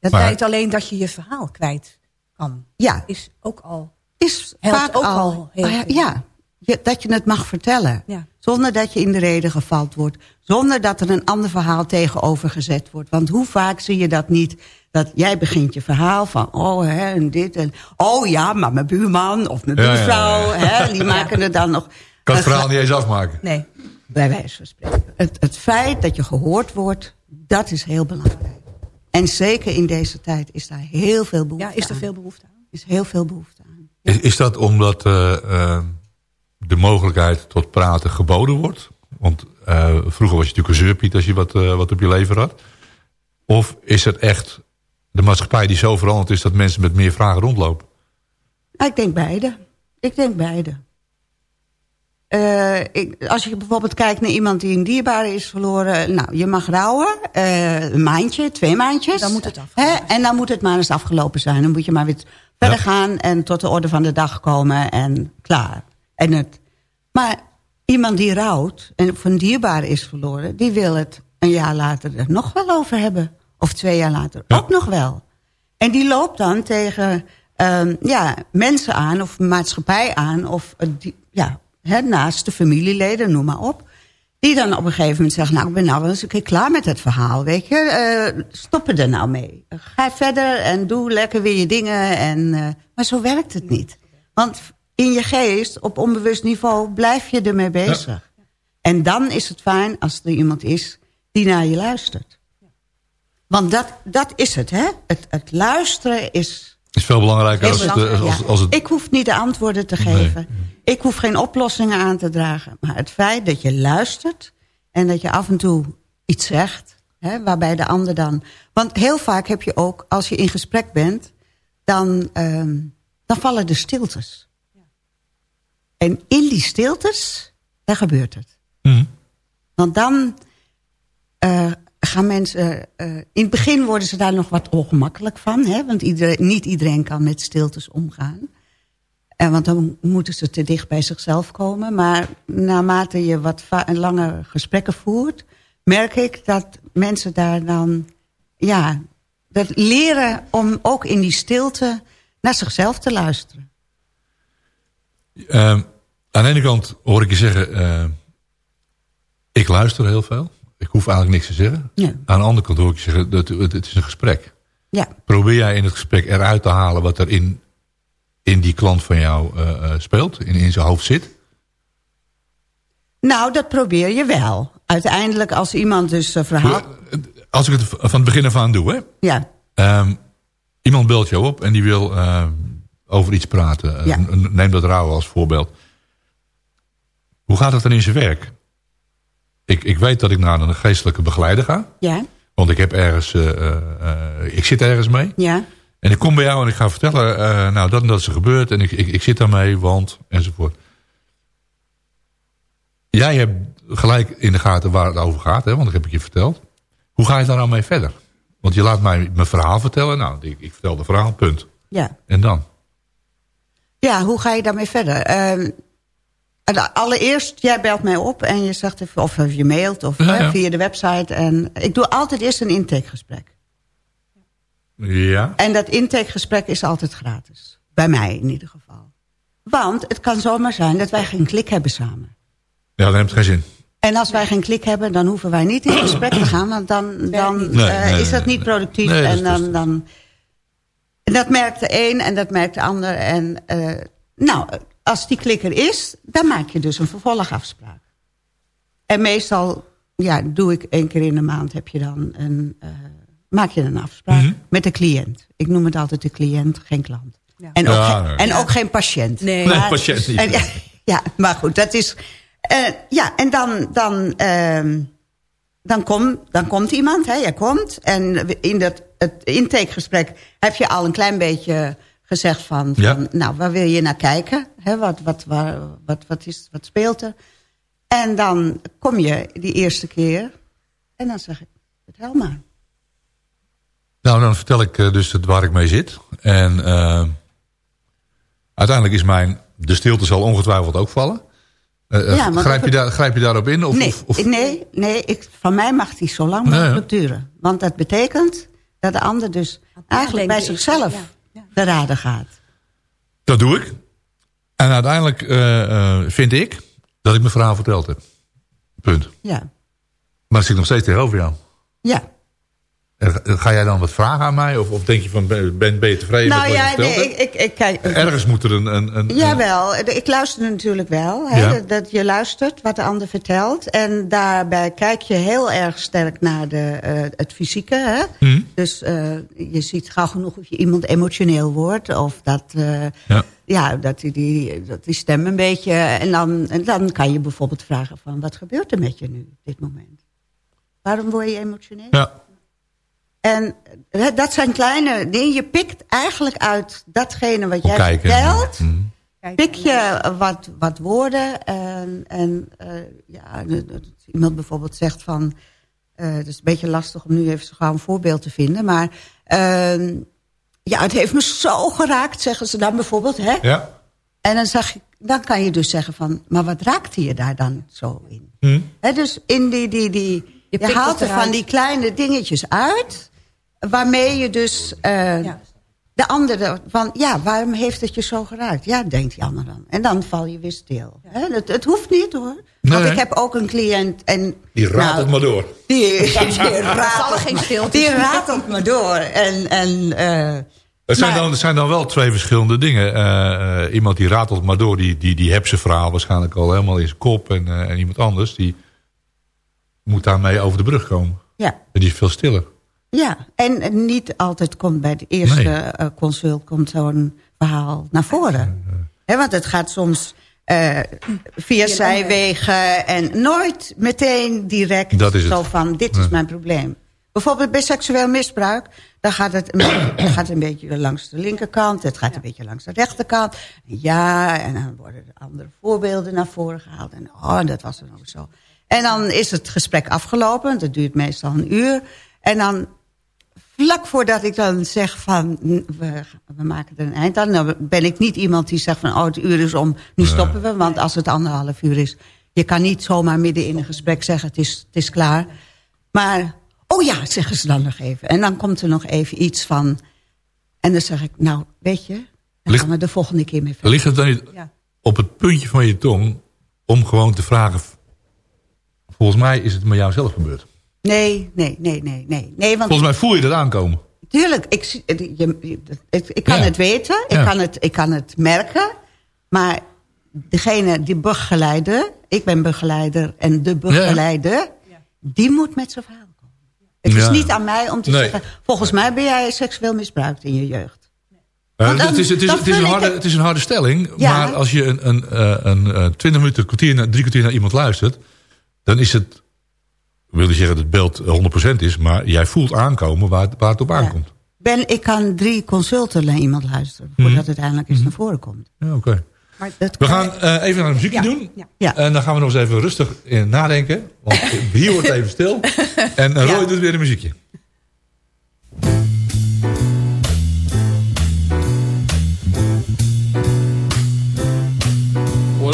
Dat Maar- alleen dat je je verhaal kwijt kan. Ja. Is ook al... is vaak ook al, al heel Ah ja, ja, dat je het mag vertellen. Ja. Zonder dat je in de reden gevald wordt. Zonder dat er een ander verhaal tegenover gezet wordt. Want hoe vaak zie je dat niet? Dat jij begint je verhaal van, oh hè, en dit en... Oh ja, maar mijn buurman of mijn Ja, ja, ja. buurvrouw, Hè, die maken er dan nog... Kan het verhaal niet eens afmaken. Nee. Bij wijze van spreken. Het, het feit dat je gehoord wordt, dat is heel belangrijk. En zeker in deze tijd is daar heel veel behoefte Ja, is er aan. veel behoefte aan? Is heel veel behoefte aan. Is, is dat omdat eh, eh, de mogelijkheid tot praten geboden wordt? Want eh, vroeger was je natuurlijk een zeurpiet als je wat, eh, wat op je lever had. Of is het echt de maatschappij die zo veranderd is... dat mensen met meer vragen rondlopen? Nou, ik denk beide. Ik denk beide. Eh, ik, als je bijvoorbeeld kijkt naar iemand die een dierbare is verloren... nou, je mag rouwen, eh, een maandje, twee maandjes. Dan moet het af. Hè? En dan moet het maar eens afgelopen zijn. Dan moet je maar weer verder gaan en tot de orde van de dag komen en klaar. En het, maar iemand die rouwt en een dierbare is verloren... die wil het een jaar later er nog wel over hebben. Of twee jaar later ook nog wel. En die loopt dan tegen ehm, ja, mensen aan of maatschappij aan... of die, ja, hè, naast de familieleden, noem maar op... die dan op een gegeven moment zeggen... nou, ik ben nou wel eens een keer klaar met het verhaal, weet je. Eh, stoppen er nou mee. Ga verder en doe lekker weer je dingen. En, eh, maar zo werkt het niet. Want in je geest, op onbewust niveau, blijf je ermee bezig. En dan is het fijn als er iemand is die naar je luistert. Want dat, dat is het, hè? Het, het luisteren is... is veel belangrijker als het, eh, als, ja. als het... Ik hoef niet de antwoorden te geven. Ik hoef geen oplossingen aan te dragen. Maar het feit dat je luistert... en dat je af en toe iets zegt... Hè, waarbij de ander dan... Want heel vaak heb je ook, als je in gesprek bent... dan, ehm, dan vallen de stiltes. En in die stiltes, daar gebeurt het. Mhm. Want dan eh, gaan mensen... eh, in het begin worden ze daar nog wat ongemakkelijk van. Hè? Want iedereen, niet iedereen kan met stiltes omgaan. En want dan moeten ze te dicht bij zichzelf komen. Maar naarmate je wat lange gesprekken voert... merk ik dat mensen daar dan... ja, dat leren om ook in die stilte naar zichzelf te luisteren. Ehm, aan de ene kant hoor ik je zeggen... eh, ik luister heel veel. Ik hoef eigenlijk niks te zeggen. Ja. Aan de andere kant hoor ik je zeggen... Dat, het, het is een gesprek. Ja. Probeer jij in het gesprek eruit te halen... wat er in, in die klant van jou eh, eh, speelt. In, in zijn hoofd zit. Nou, dat probeer je wel. Uiteindelijk als iemand dus een verhaal... Als ik het van het begin af aan doe... Hè, Ja, Ehm, iemand belt jou op en die wil over iets praten. Ja. Neem dat rouwen als voorbeeld. Hoe gaat het dan in zijn werk? Ik, ik weet dat ik naar een geestelijke begeleider ga. ja, Want ik heb ergens, eh, eh, ik zit ergens mee. ja. En ik kom bij jou en ik ga vertellen, eh, nou dat en dat is er gebeurd. En ik, ik, ik zit daarmee, want, enzovoort. Jij hebt gelijk in de gaten waar het over gaat, hè, want dat heb ik je verteld. Hoe ga je daar nou mee verder? Want je laat mij mijn verhaal vertellen. Nou, ik, ik vertel de verhaal, punt. ja. En dan? Ja, hoe ga je daarmee verder? En allereerst, jij belt mij op en je zegt even, of je mailt of Ja, hè, ja. via de website. En ik doe altijd eerst een intakegesprek. Ja. En dat intakegesprek is altijd gratis. Bij mij in ieder geval. Want het kan zomaar zijn dat wij geen klik hebben samen. Ja, dan heeft het geen zin. En als wij geen klik hebben, dan hoeven wij niet in gesprek te gaan. Want dan, dan Nee, eh, nee, is dat niet productief. Dat en dat dan, dan, en dat merkt de een en dat merkt de ander. En eh, nou, als die klikker is, dan maak je dus een vervolgafspraak. En meestal ja, doe ik één keer in de maand heb je dan een, eh, maak je een afspraak Mhm. met de cliënt. Ik noem het altijd de cliënt, geen klant. En, ook, Ja, geen- nee. en ook geen patiënt. Nee. Nee, patiënt niet. en- ja, ja, maar goed, dat is... eh, ja, en dan, dan, ehm, dan, kom, dan komt iemand, hè, jij komt. En in dat, het intakegesprek heb je al een klein beetje gezegd van... van Ja. nou, waar wil je naar kijken? Hè, wat, wat, waar, wat, wat, is, wat speelt er? En dan kom je die eerste keer en dan zeg ik, vertel maar. Nou, dan vertel ik eh, dus het waar ik mee zit. En eh, uiteindelijk is mijn... De stilte zal ongetwijfeld ook vallen. Eh, Ja, grijp, je daar, grijp je daarop in? Of, nee, of, of- nee, nee ik, van mij mag die zo lang ja. mogelijk duren. Want dat betekent dat de ander dus eigenlijk bij is, zichzelf te raden gaat. Dat doe ik. En uiteindelijk eh, eh, vind ik dat ik mijn verhaal verteld heb. Punt. Ja, Maar ik zit nog steeds tegenover jou. ja. En Ga jij dan wat vragen aan mij? Of, of denk je van, ben, ben je tevreden nou met wat ja, je nee, ik, ik, ik kijk... Ergens moet er een... een, een Jawel, ik luister natuurlijk wel. Hè, Ja. dat, dat je luistert wat de ander vertelt. En daarbij kijk je heel erg sterk naar de, eh, het fysieke. Hè? Hm? Dus eh, je ziet gauw genoeg of je iemand emotioneel wordt. Of dat, eh, Ja. ja, dat, die, die, dat die stem een beetje... En dan, en dan kan je bijvoorbeeld vragen van... wat gebeurt er met je nu op dit moment? Waarom word je emotioneel? Ja. En dat zijn kleine dingen. Je pikt eigenlijk uit datgene wat jij kijken. vertelt Hm. pik je wat, wat woorden en, en eh, ja, iemand bijvoorbeeld zegt van... eh het is een beetje lastig om nu even zo gauw een voorbeeld te vinden... maar ehm, ja, het heeft me zo geraakt, zeggen ze dan bijvoorbeeld. Hè? Ja. En dan, zeg ik, dan kan je dus zeggen van... maar wat raakte je daar dan zo in? Hm. Hè, dus in die, die, die, je, pikt haalt er van die kleine dingetjes uit... waarmee je dus eh, de andere... van ja, waarom heeft het je zo geraakt? Ja, denkt die ander dan. En dan val je weer stil. Hè, het, het hoeft niet hoor. Want ik heb ook een cliënt... En, Die raadt nou, het maar door. Die, die, ratelt, geen die ratelt me door. En, en, eh, Het zijn, maar- dan, het zijn dan wel twee verschillende dingen. Eh, eh, iemand die ratelt maar door, die, die, die hebt zijn verhaal waarschijnlijk al helemaal in zijn kop. En, eh, en iemand anders, die moet daarmee over de brug komen. ja. En die is veel stiller. Ja, en niet altijd komt bij het eerste Nee. eh, consult komt zo'n verhaal naar voren. Hè, want het gaat soms eh, via zijwegen en nooit meteen direct Dat is het. zo van dit is mijn probleem. Bijvoorbeeld bij seksueel misbruik, dan gaat het een, beetje, het gaat een beetje langs de linkerkant, het gaat een beetje langs de rechterkant. Ja, en dan worden er andere voorbeelden naar voren gehaald. En oh, dat was dan ook zo. En dan is het gesprek afgelopen. Dat duurt meestal een uur. En dan vlak voordat ik dan zeg van... we, we maken er een eind aan... dan ben ik niet iemand die zegt van... oh, het uur is om, nu stoppen we. Want als het anderhalf uur is... je kan niet zomaar midden in een gesprek zeggen... het is, het is klaar. Maar, oh ja, zeggen ze dan nog even. En dan komt er nog even iets van... en dan zeg ik, nou, weet je... dan Ligt- gaan we de volgende keer mee verder. Ligt het dan niet Ja. op het puntje van je tong... om gewoon te vragen... volgens mij is het met jou zelf gebeurd. Nee, nee, nee, nee, nee. nee want Volgens mij voel je dat aankomen. Tuurlijk, ik, zie- je, ik, ik kan Ja. het weten, ik, Ja. kan het, ik kan het merken. Maar degene die begeleider, ik ben begeleider en de begeleider... die moet met zijn verhaal komen. Het Ja. is niet aan mij om te Nee. zeggen... volgens mij ben jij seksueel misbruikt in je jeugd. Eh, dan- het, is, het, is, dan het, is vul een harde, het- is een harde stelling. Ja. Maar als je een, een, eh, een, eh, 20 minuten, een kwartier, drie kwartier naar iemand luistert... dan is het... Ik wil niet zeggen dat het beeld 100% is... maar jij voelt aankomen waar, het- waar het op aankomt. Ben, ik kan drie consulten naar iemand luisteren... voordat het uiteindelijk eens naar voren komt. Ja, oké. We gaan eh, even naar een muziekje doen. Ja. En dan gaan we nog eens even rustig in nadenken. Want hier wordt even stil. En eh, Roy doet weer een muziekje.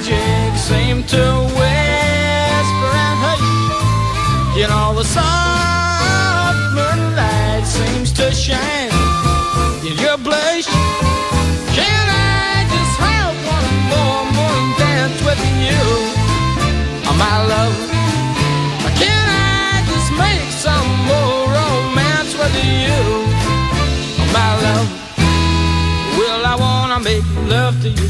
magic seem to whisper and hush. You know the soft moonlight seems to shine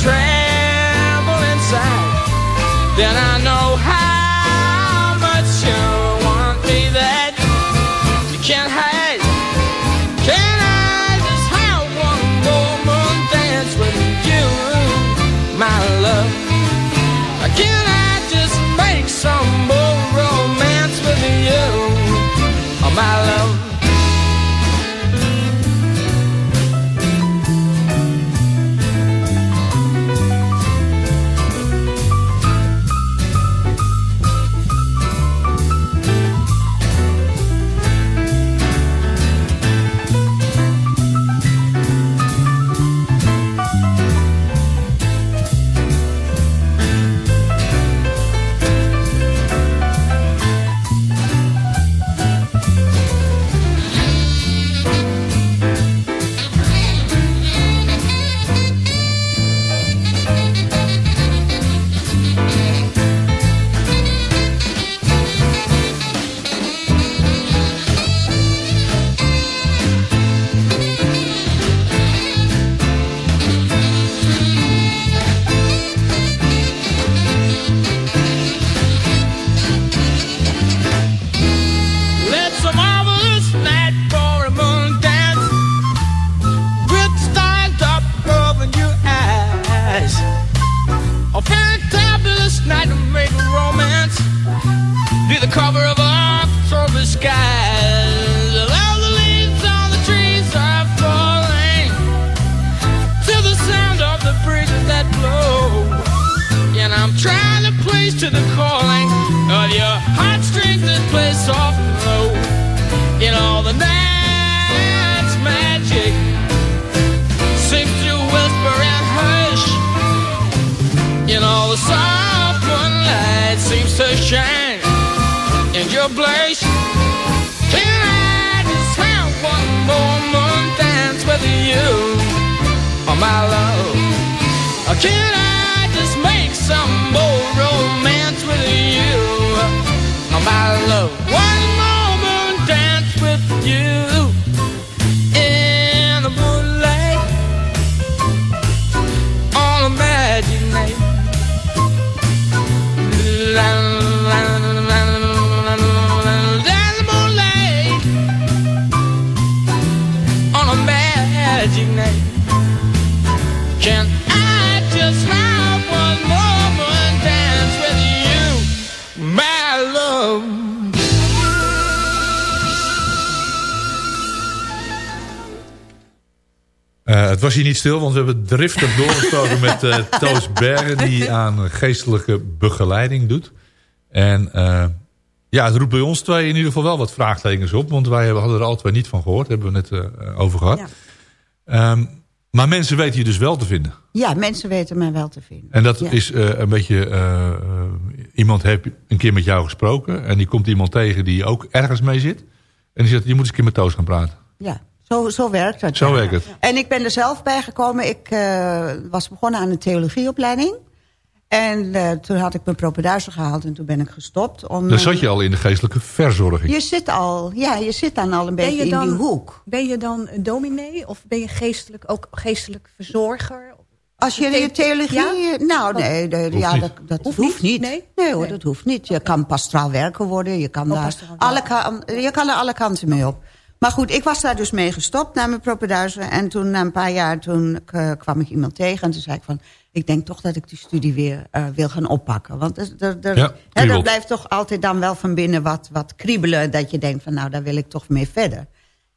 travel inside, then I play soft and low. In all the night's magic seems to whisper and hush. In all the soft moonlight, seems to shine in your place. Can I just have one moment dance with you, oh my love? Can I just make some more romance my love? One het was hier niet stil, want we hebben driftig doorgesproken met eh, Toos Bergen... die aan geestelijke begeleiding doet. En eh, ja, het roept bij ons twee in ieder geval wel wat vraagtekens op... want wij hebben- hadden er twee niet van gehoord, hebben we net eh, over gehad. Ehm, maar mensen weten je dus wel te vinden. Ja, mensen weten mij wel te vinden. En dat Ja. is een beetje... iemand heeft een keer met jou gesproken... en die komt iemand tegen die ook ergens mee zit... en die zegt, je moet eens een keer met Toos gaan praten. Ja, zo, zo werkt het. Zo ja. werkt het. En ik ben er zelf bij gekomen. Ik eh, was begonnen aan een theologieopleiding. En eh, toen had ik mijn propeduizen gehaald en toen ben ik gestopt. Om, Dan zat je al in de geestelijke verzorging. Je zit al, ja, je zit dan al een Ben beetje je in die hoek. Ben je dan een dominee of ben je geestelijk, ook geestelijk verzorger? Als je je theologie... Ja? Nou, nee, de- Hoeft ja, niet. dat, dat Hoeft hoeft, niet? niet. Nee? hoor, dat hoeft niet. Je kan pastoraal werker worden. Je kan, Oh, daar alle kan, je kan er alle kanten mee op. Maar goed, ik was daar dus mee gestopt na mijn propeduizen. En toen na een paar jaar toen, kwam ik iemand tegen. En toen zei ik van, ik denk toch dat ik die studie weer eh, wil gaan oppakken. Want er, er, er, Ja, hè, er blijft toch altijd dan wel van binnen wat, wat kriebelen. Dat je denkt van, nou, daar wil ik toch mee verder.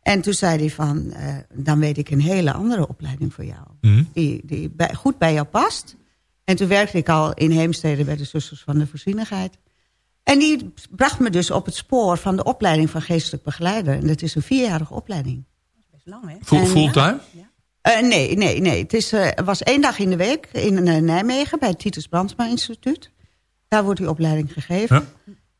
En toen zei hij van, eh, dan weet ik een hele andere opleiding voor jou. Mhm. Die, die bij- goed bij jou past. En toen werkte ik al in Heemstede bij de Zusters van de Voorzienigheid. En die bracht me dus op het spoor van de opleiding van geestelijk begeleider. En dat is een vierjarige opleiding. Best lang, hè? Full- En- Fulltime? Eh, nee, nee, nee. Het is, eh, was één dag in de week in eh, Nijmegen bij het Titus Brandsma Instituut. Daar wordt die opleiding gegeven.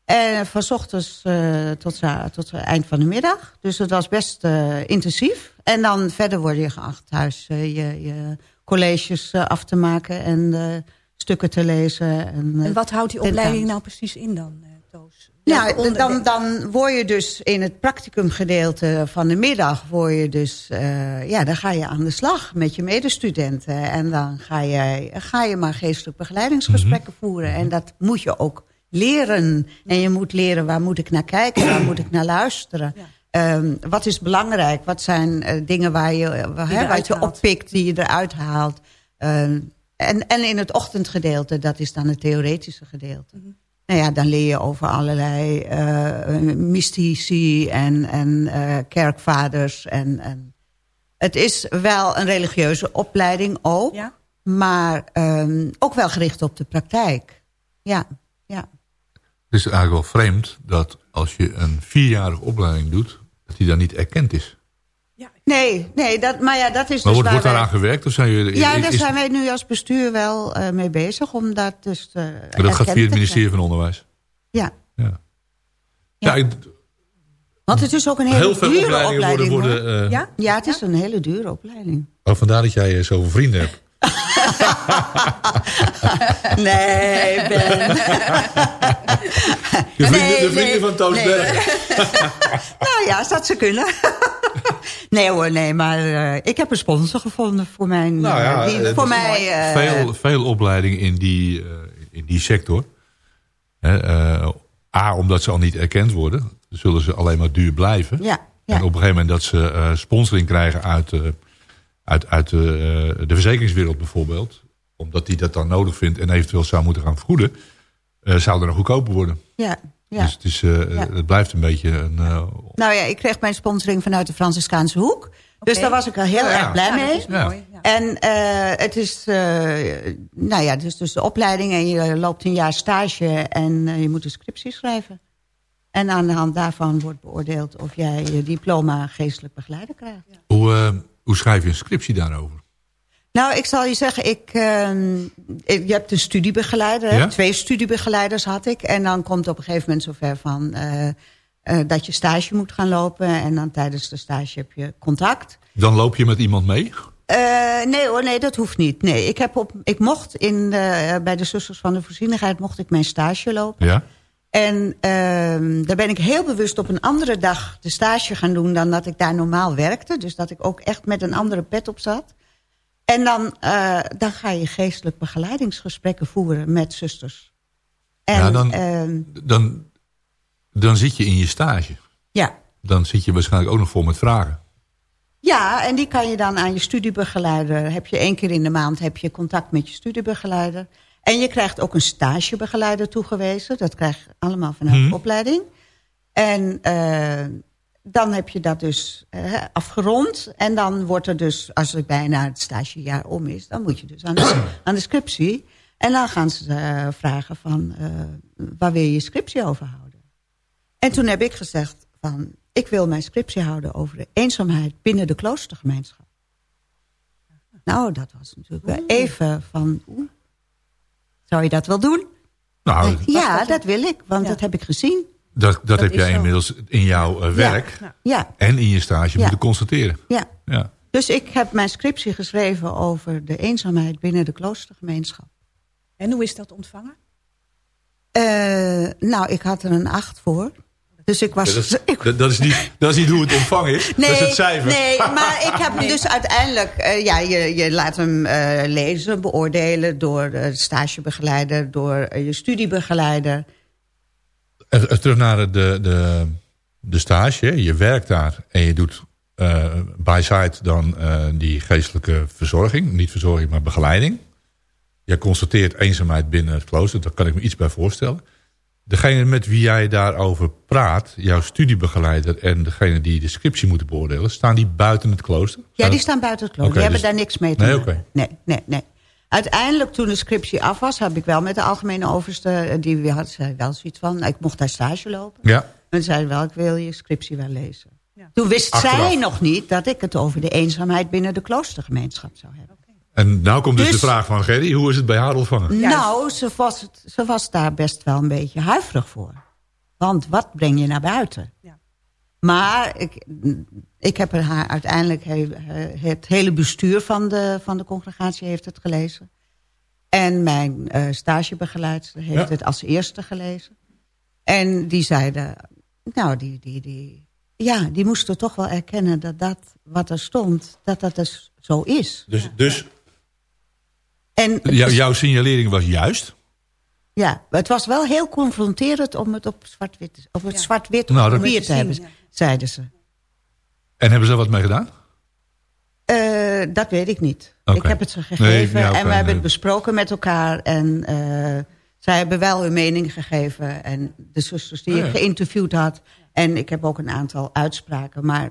En van 's ochtends eh, tot, tot het eind van de middag. Dus het was best eh, intensief. En dan verder word je geacht thuis eh, je, je colleges eh, af te maken en eh, stukken te lezen. En, eh, En wat houdt die opleiding nou precies in dan, eh, Toos? Ja, dan, dan word je dus in het practicumgedeelte van de middag... Word je dus, eh, ja, dan ga je aan de slag met je medestudenten. En dan ga je, ga je maar geestelijk begeleidingsgesprekken voeren. En dat moet je ook leren. En je moet leren waar moet ik naar kijken, waar moet ik naar luisteren. Ehm, wat is belangrijk? Wat zijn eh, dingen waar je, eh, waar, hè, wat je oppikt, die je eruit haalt? Ehm, en, en in het ochtendgedeelte, dat is dan het theoretische gedeelte. Nou ja, dan leer je over allerlei eh, mystici en, en eh, kerkvaders. En, en het is wel een religieuze opleiding ook. Maar ehm, ook wel gericht op de praktijk. Ja, ja. Het is eigenlijk wel vreemd dat als je een vierjarige opleiding doet... dat die dan niet erkend is. Nee, nee dat, maar ja, dat is Maar dus wordt, wordt wij- daaraan gewerkt? Of zijn jullie, Ja, is- daar zijn wij nu als bestuur wel eh, mee bezig. Om dat dus maar dat gaat via het te ministerie van Onderwijs. Ja. Ja. Ja, Want het is ook een hele Heel veel dure opleidingen opleiding. worden- eh, ja? ja, het is een hele dure opleiding. oh, vandaar dat jij eh, zoveel vrienden hebt. Nee, Ben. De vrienden, Nee, de vrienden nee, van Toos nee. Bergen. nou ja, dat ze kunnen. nee hoor, nee, maar eh, ik heb een sponsor gevonden voor mijn... Nou ja, eh, die, het voor mij... eh, veel, veel opleidingen in die, eh, in die sector. Hè, eh, A, omdat ze al niet erkend worden. Zullen ze alleen maar duur blijven. Ja, En op een gegeven moment dat ze eh, sponsoring krijgen uit, eh, uit, uit eh, de verzekeringswereld bijvoorbeeld. Omdat die dat dan nodig vindt en eventueel zou moeten gaan vergoeden. eh, zou er nog goedkoper worden. ja, ja. Dus het, is, eh, Ja. het blijft een beetje een... Nou ja, ik kreeg mijn sponsoring vanuit de Franciscaanse Hoek. Dus daar was ik al heel Ja. erg blij mee. mooi, En eh, het is, eh, nou ja, het is dus de opleiding en je loopt een jaar stage en eh, je moet een scriptie schrijven. En aan de hand daarvan wordt beoordeeld of jij je diploma geestelijk begeleider krijgt. hoe, eh, hoe schrijf je een scriptie daarover? Nou, ik zal je zeggen, ik, ehm, ik- je hebt een studiebegeleider. Ja? Twee studiebegeleiders had ik. En dan komt op een gegeven moment zover van... eh, eh, dat je stage moet gaan lopen. En dan tijdens de stage heb je contact. Dan loop je met iemand mee? Eh, nee hoor, nee, dat hoeft niet. Nee, ik, heb op, ik mocht in de, bij de Zusters van de Voorzienigheid... mocht ik mijn stage lopen. Ja. En ehm, daar ben ik heel bewust op een andere dag de stage gaan doen... dan dat ik daar normaal werkte. Dus dat ik ook echt met een andere pet op zat. En dan, eh, dan ga je geestelijk begeleidingsgesprekken voeren met zusters. En, ja, dan, ehm, dan, dan zit je in je stage. ja. Dan zit je waarschijnlijk ook nog vol met vragen. ja, en die kan je dan aan je studiebegeleider... heb je één keer in de maand heb je contact met je studiebegeleider. En je krijgt ook een stagebegeleider toegewezen. Dat krijg je allemaal vanuit Mhm. de opleiding. En eh, dan heb je dat dus eh, afgerond. En dan wordt er dus, als het bijna het stagejaar om is... dan moet je dus aan de, aan de scriptie. En dan gaan ze eh, vragen van... eh, waar wil je je scriptie over houden? En toen heb ik gezegd van... ik wil mijn scriptie houden over de eenzaamheid binnen de kloostergemeenschap. Nou, dat was natuurlijk even van... oeh, zou je dat wel doen? Nou, Ja, dat wil ik, want dat heb ik gezien. dat, dat, heb jij zo. inmiddels in jouw eh, werk Ja, en in je stage Ja. moeten constateren. ja. Ja. Dus ik heb mijn scriptie geschreven over de eenzaamheid binnen de kloostergemeenschap. En hoe is dat ontvangen? Eh, nou, ik had er een acht voor. Dus ik was... Dat, is, dat, dat is niet, dat is niet hoe het ontvangen is. dat is het cijfer. Nee, maar ik heb hem dus uiteindelijk... eh, ja, je, je laat hem eh, lezen, beoordelen door de stagebegeleider... door eh, je studiebegeleider. Terug naar de, de, de stage. Je werkt daar en je doet eh by side dan eh, die geestelijke verzorging. Niet verzorging, maar begeleiding. Je constateert eenzaamheid binnen het klooster. Daar kan ik me iets bij voorstellen. Degene met wie jij daarover praat, jouw studiebegeleider... en degene die de scriptie moeten beoordelen... staan die buiten het klooster? Ja, die staan buiten het klooster. Die hebben dus- daar niks mee te Nee, maken. oké. Nee, nee, nee. Uiteindelijk, toen de scriptie af was... heb ik wel met de algemene overste... eh, die had zei wel zoiets van... ik mocht daar stage lopen. Ja. En zei wel, ik wil je scriptie wel lezen. Toen wist Achteraf. zij nog niet dat ik het over de eenzaamheid binnen de kloostergemeenschap zou hebben. En nou komt dus, Dus- de vraag van Gerry. Hoe is het bij haar ontvangen? Nou, ze was, het- ze was daar best wel een beetje huiverig voor. Want wat breng je naar buiten? Maar ik, ik heb er haar uiteindelijk... he- he- het hele bestuur van de, van de congregatie heeft het gelezen. En mijn eh stagebegeleidster heeft Ja. het als eerste gelezen. En die zeiden... Nou, die, die, die, ja, die moesten toch wel erkennen dat dat wat er stond... dat dat dus zo is. Dus, dus En jou- jouw signalering was juist? Ja, maar het was wel heel confronterend om het op zwart-wit op het zwart-wit Nou, op dat- papier te hebben, zeiden ze. En hebben ze er wat mee gedaan? Eh, dat weet ik niet. Ik heb het ze gegeven Nee, ja, oké, en we hebben het besproken met elkaar. En eh, zij hebben wel hun mening gegeven. En de zusters die Oh, ja. ik geïnterviewd had. En ik heb ook een aantal uitspraken. Maar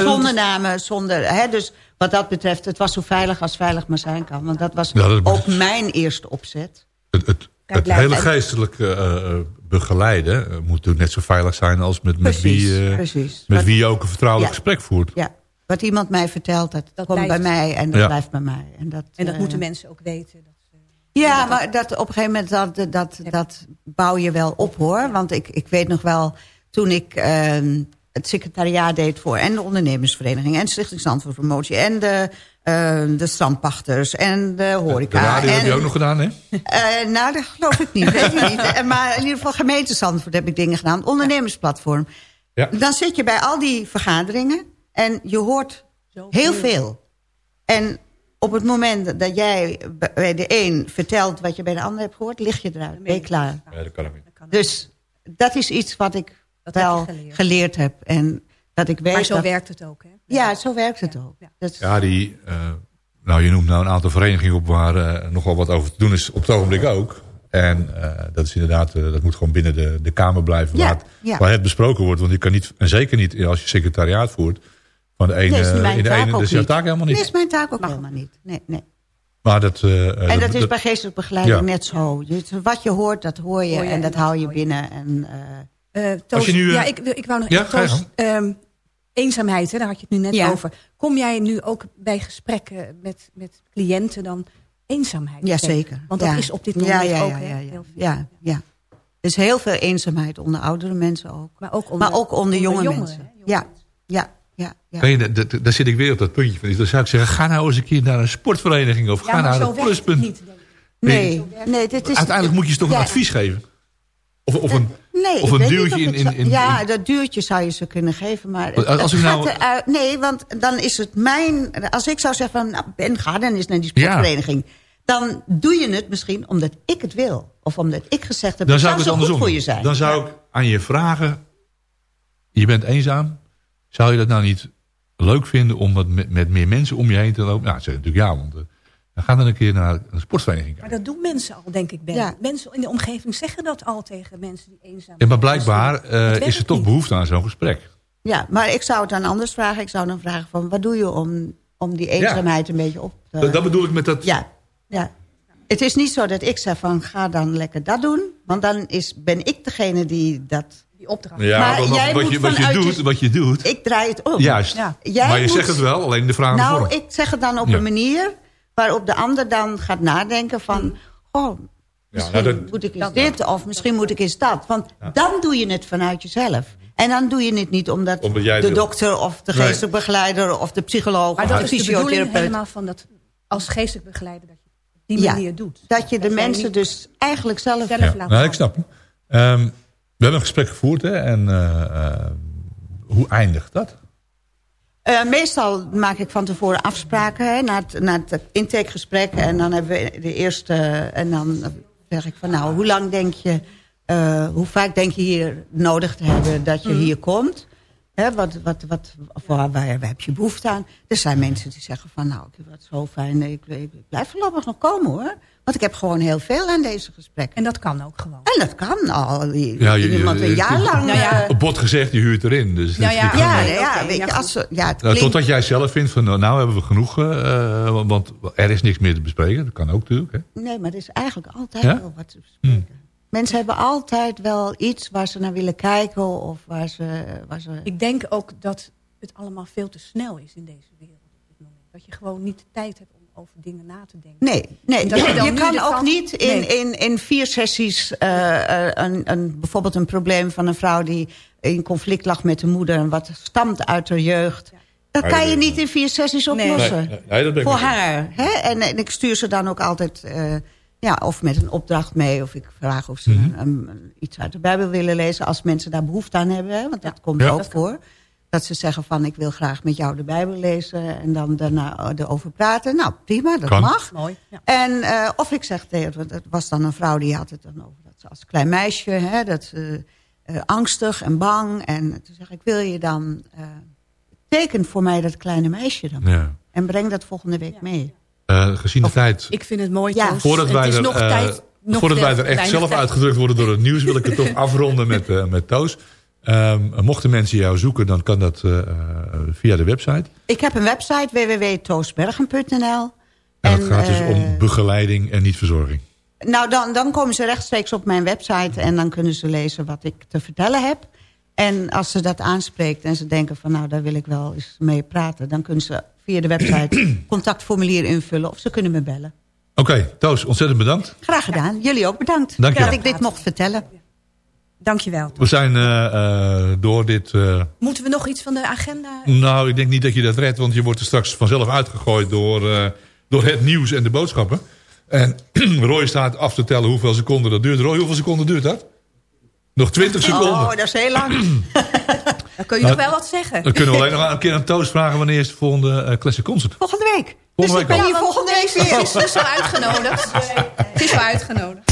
zonder namen, zonder... Hè, dus wat dat betreft, het was zo veilig als veilig maar zijn kan. Want dat was Ja, dat is- ook mijn eerste opzet. Het, het, het hele geestelijke eh, begeleiden eh, moet natuurlijk net zo veilig zijn als met, met, Precies, wie, eh, precies. met Wat- wie je ook een vertrouwelijk Ja. gesprek voert. Ja, wat iemand mij vertelt, dat, komt blijft. bij mij en dat Ja. blijft bij mij. En dat, En dat moeten mensen ook weten. Dat ze- Ja, maar dat, op een gegeven moment, dat, dat, dat bouw je wel op hoor. Want ik, ik weet nog wel, toen ik ehm, het secretariaat deed voor... en de ondernemersvereniging en Stichting Stand voor Promotie... en de, ehm, de strandpachters en de horeca. De radio en, heb je ook nog gedaan, hè? eh, nou, dat geloof ik niet. Weet ik niet. Eh, Maar in ieder geval gemeente Zandvoort heb ik dingen gedaan. Ondernemersplatform. Ja. Dan zit je bij al die vergaderingen en je hoort heel veel. En op het moment dat jij bij de een vertelt wat je bij de ander hebt gehoord... lig je eruit, ben je klaar. Ja, dat kan ik niet. Dus dat is iets wat ik Dat wel geleerd. geleerd heb. En dat ik weet Maar zo dat- werkt het ook, hè? Ja, zo werkt het ook. Dat is- Ja, die, eh, nou, je noemt nou een aantal verenigingen op waar eh, nogal wat over te doen is op het ogenblik ook. En eh, dat is inderdaad, eh, dat moet gewoon binnen de, de Kamer blijven Ja, waar, het, ja. waar het besproken wordt. Want je kan niet, en zeker niet als je secretariaat voert, van de ene Nee, is mijn in de taak ene, dat is jouw taak helemaal niet. Nee, is mijn taak ook helemaal niet. Nee, nee. Maar dat, eh, En dat is bij geestelijke begeleiding ja. net zo. Je- Wat je hoort, dat hoor je, Hoor je en dat hou je binnen. En, eh, Eh, Als Toos, je nu, eh, ja, ik, wil- ik wou nog ja, Toos, ehm, eenzaamheid, hè, daar had je het nu net Ja. over. Kom jij nu ook bij gesprekken met, met cliënten dan eenzaamheid? Ja, tegen? zeker. Want dat Ja. is op dit Ja, moment ja, ook ja, hè, ja, ja. heel veel. Ja, ja. Er is heel veel eenzaamheid onder oudere mensen ook. Maar ook onder, maar ook onder, jonge jongeren, mensen. Ja, ja, ja. ja. Kan je, da- da- daar zit ik weer op dat puntje van. Dan zou ik zeggen, ga nou eens een keer naar een sportvereniging of Ja, ga naar een pluspunt. niet. Nee, nee, dit is... Uiteindelijk moet je ze toch Ja. een advies geven. Of, of een, Nee, of een duwtje in, in, in, Ja, dat duwtje zou je ze kunnen geven, maar... Als- als het ik gaat nou- eruit- nee, want dan is het mijn... Als ik zou zeggen van, nou, Ben, ga dan eens naar die sportvereniging. Dan doe je het misschien omdat ik het wil. Of omdat ik gezegd heb, dan zou zou ik het zo goed andersom voor je zijn. Dan zou ik aan je vragen, je bent eenzaam. Zou je dat nou niet leuk vinden om wat met, met meer mensen om je heen te lopen? Nou, zeg natuurlijk ja, want eh, dan ga dan een keer naar een sportvereniging. Maar dat doen mensen al, denk ik, Ben. Ja. Mensen in de omgeving zeggen dat al tegen mensen die eenzaam zijn. Ja, maar blijkbaar Het eh, is er toch niet. behoefte aan zo'n gesprek. Ja, maar ik zou het dan anders vragen. Ik zou dan vragen van, wat doe je om, om die eenzaamheid een beetje op te... Dat, dat bedoel ik met dat... Ja, ja. Het is niet zo dat ik zeg van, ga dan lekker dat doen. Want dan is, ben ik degene die dat... Die opdracht. Ja, Maar jij wat moet je, wat, je doet, je- wat je doet. Ik draai het om. Juist. Ja. Jij maar je moet- zegt het wel, alleen de vraag Nou, vorm. ik zeg het dan op Ja. een manier waarop de ander dan gaat nadenken van... Oh, misschien nou, dat- moet ik eens dit of misschien moet ik eens dat. Want dan doe je het vanuit jezelf. En dan doe je het niet omdat, het de wil. dokter of de Nee. geestelijk begeleider... of de psycholoog Maar of dat de is de bedoeling fysiotherapeut... helemaal van dat als geestelijk begeleider dat je het op die Ja, manier doet. dat je de Dat mensen dus eigenlijk zelf... zelf Ja, laat nou, ik snap hem. Ehm, we hebben een gesprek gevoerd, hè? En eh, eh, hoe eindigt dat? Eh, meestal maak ik van tevoren afspraken hè, na, het, na het intakegesprek. En dan hebben we de eerste... En dan zeg ik van nou, hoe lang denk je... eh, hoe vaak denk je hier nodig te hebben dat je Mhm. hier komt? Hè, wat, wat, wat, waar, waar heb je behoefte aan? Er zijn mensen die zeggen van nou, ik vind het zo fijn. Ik, ik, ik blijf voorlopig nog komen hoor. Want ik heb gewoon heel veel aan deze gesprekken. En dat kan ook gewoon. En dat kan al. Ja, je- iemand een jaar lang... Nou ja. eh, Op bot gezegd, je huurt erin. Dus Nou ja, ja, ja, weet ja, je, als, ja, het klinkt... totdat jij zelf vindt van nou, nou hebben we genoeg, eh, want- er is niks meer te bespreken. Dat kan ook natuurlijk. Hè? Nee, maar er is eigenlijk altijd Ja? wel wat te bespreken. Mensen hebben altijd wel iets waar ze naar willen kijken of waar ze... Waar ze... Ik denk ook dat het allemaal veel te snel is in deze wereld op dit moment. Dat je gewoon niet de tijd hebt over dingen na te denken. Nee, nee. Dat je, kan ook kans- niet in, Nee. in, in vier sessies... eh, eh, een, een, bijvoorbeeld een probleem van een vrouw die in conflict lag met de moeder... en wat stamt uit haar jeugd... Dat kan je niet in vier sessies oplossen. Nee, nee, nee, dat ben ik Voor haar. Hè? En, en ik stuur ze dan ook altijd... eh, ja, of met een opdracht mee. Of ik vraag of ze Mhm. een- een- iets uit de Bijbel willen lezen. Als mensen daar behoefte aan hebben. Hè? Want dat komt Ja. ook Dat kan. Dat ze zeggen van ik wil graag met jou de Bijbel lezen. En dan daarna erover praten. Nou prima, dat Kan. mag. Mooi. Ja. En eh, of ik zeg tegen, want het was dan een vrouw die had het dan over dat ze als klein meisje, hè, dat ze eh, angstig en bang. En toen zeg ik, wil je dan eh, teken voor mij dat kleine meisje dan? Ja. En breng dat volgende week mee. Eh, gezien de tijd, Ik vind het mooi, Ja. Toos. voordat Het wij is er, nog tijd. Nog voordat wij er echt zelf tijd. uitgedrukt worden door het nieuws... wil ik het toch afronden met, eh, met Toos. Ehm, mochten mensen jou zoeken, dan kan dat eh, eh, via de website. Ik heb een website www.toosbergen.nl. En het gaat dus eh, om begeleiding en niet verzorging. Nou, dan, dan komen ze rechtstreeks op mijn website en dan kunnen ze lezen wat ik te vertellen heb. En als ze dat aanspreekt en ze denken van nou, daar wil ik wel eens mee praten... dan kunnen ze via de website contactformulier invullen of ze kunnen me bellen. Oké, Toos, ontzettend bedankt. Graag gedaan. Jullie ook bedankt Dank je dat ik dit mocht vertellen. Dankjewel. We zijn eh, eh, door dit... eh, Moeten we nog iets van de agenda? nou, ik denk niet dat je dat redt, want je wordt er straks vanzelf uitgegooid door, eh, door het nieuws en de boodschappen. En Roy staat af te tellen hoeveel seconden dat duurt. Roy, hoeveel seconden duurt dat? Nog 20 seconden. Oh, dat is heel lang. Dan kun je Nou, nog wel wat zeggen. Dan kunnen we alleen nog een keer aan Toos vragen wanneer is het volgende eh, Classic Concert. Volgende week. Volgende dus week ik ben hier volgende week weer. Het is dus wel uitgenodigd. Het is wel uitgenodigd.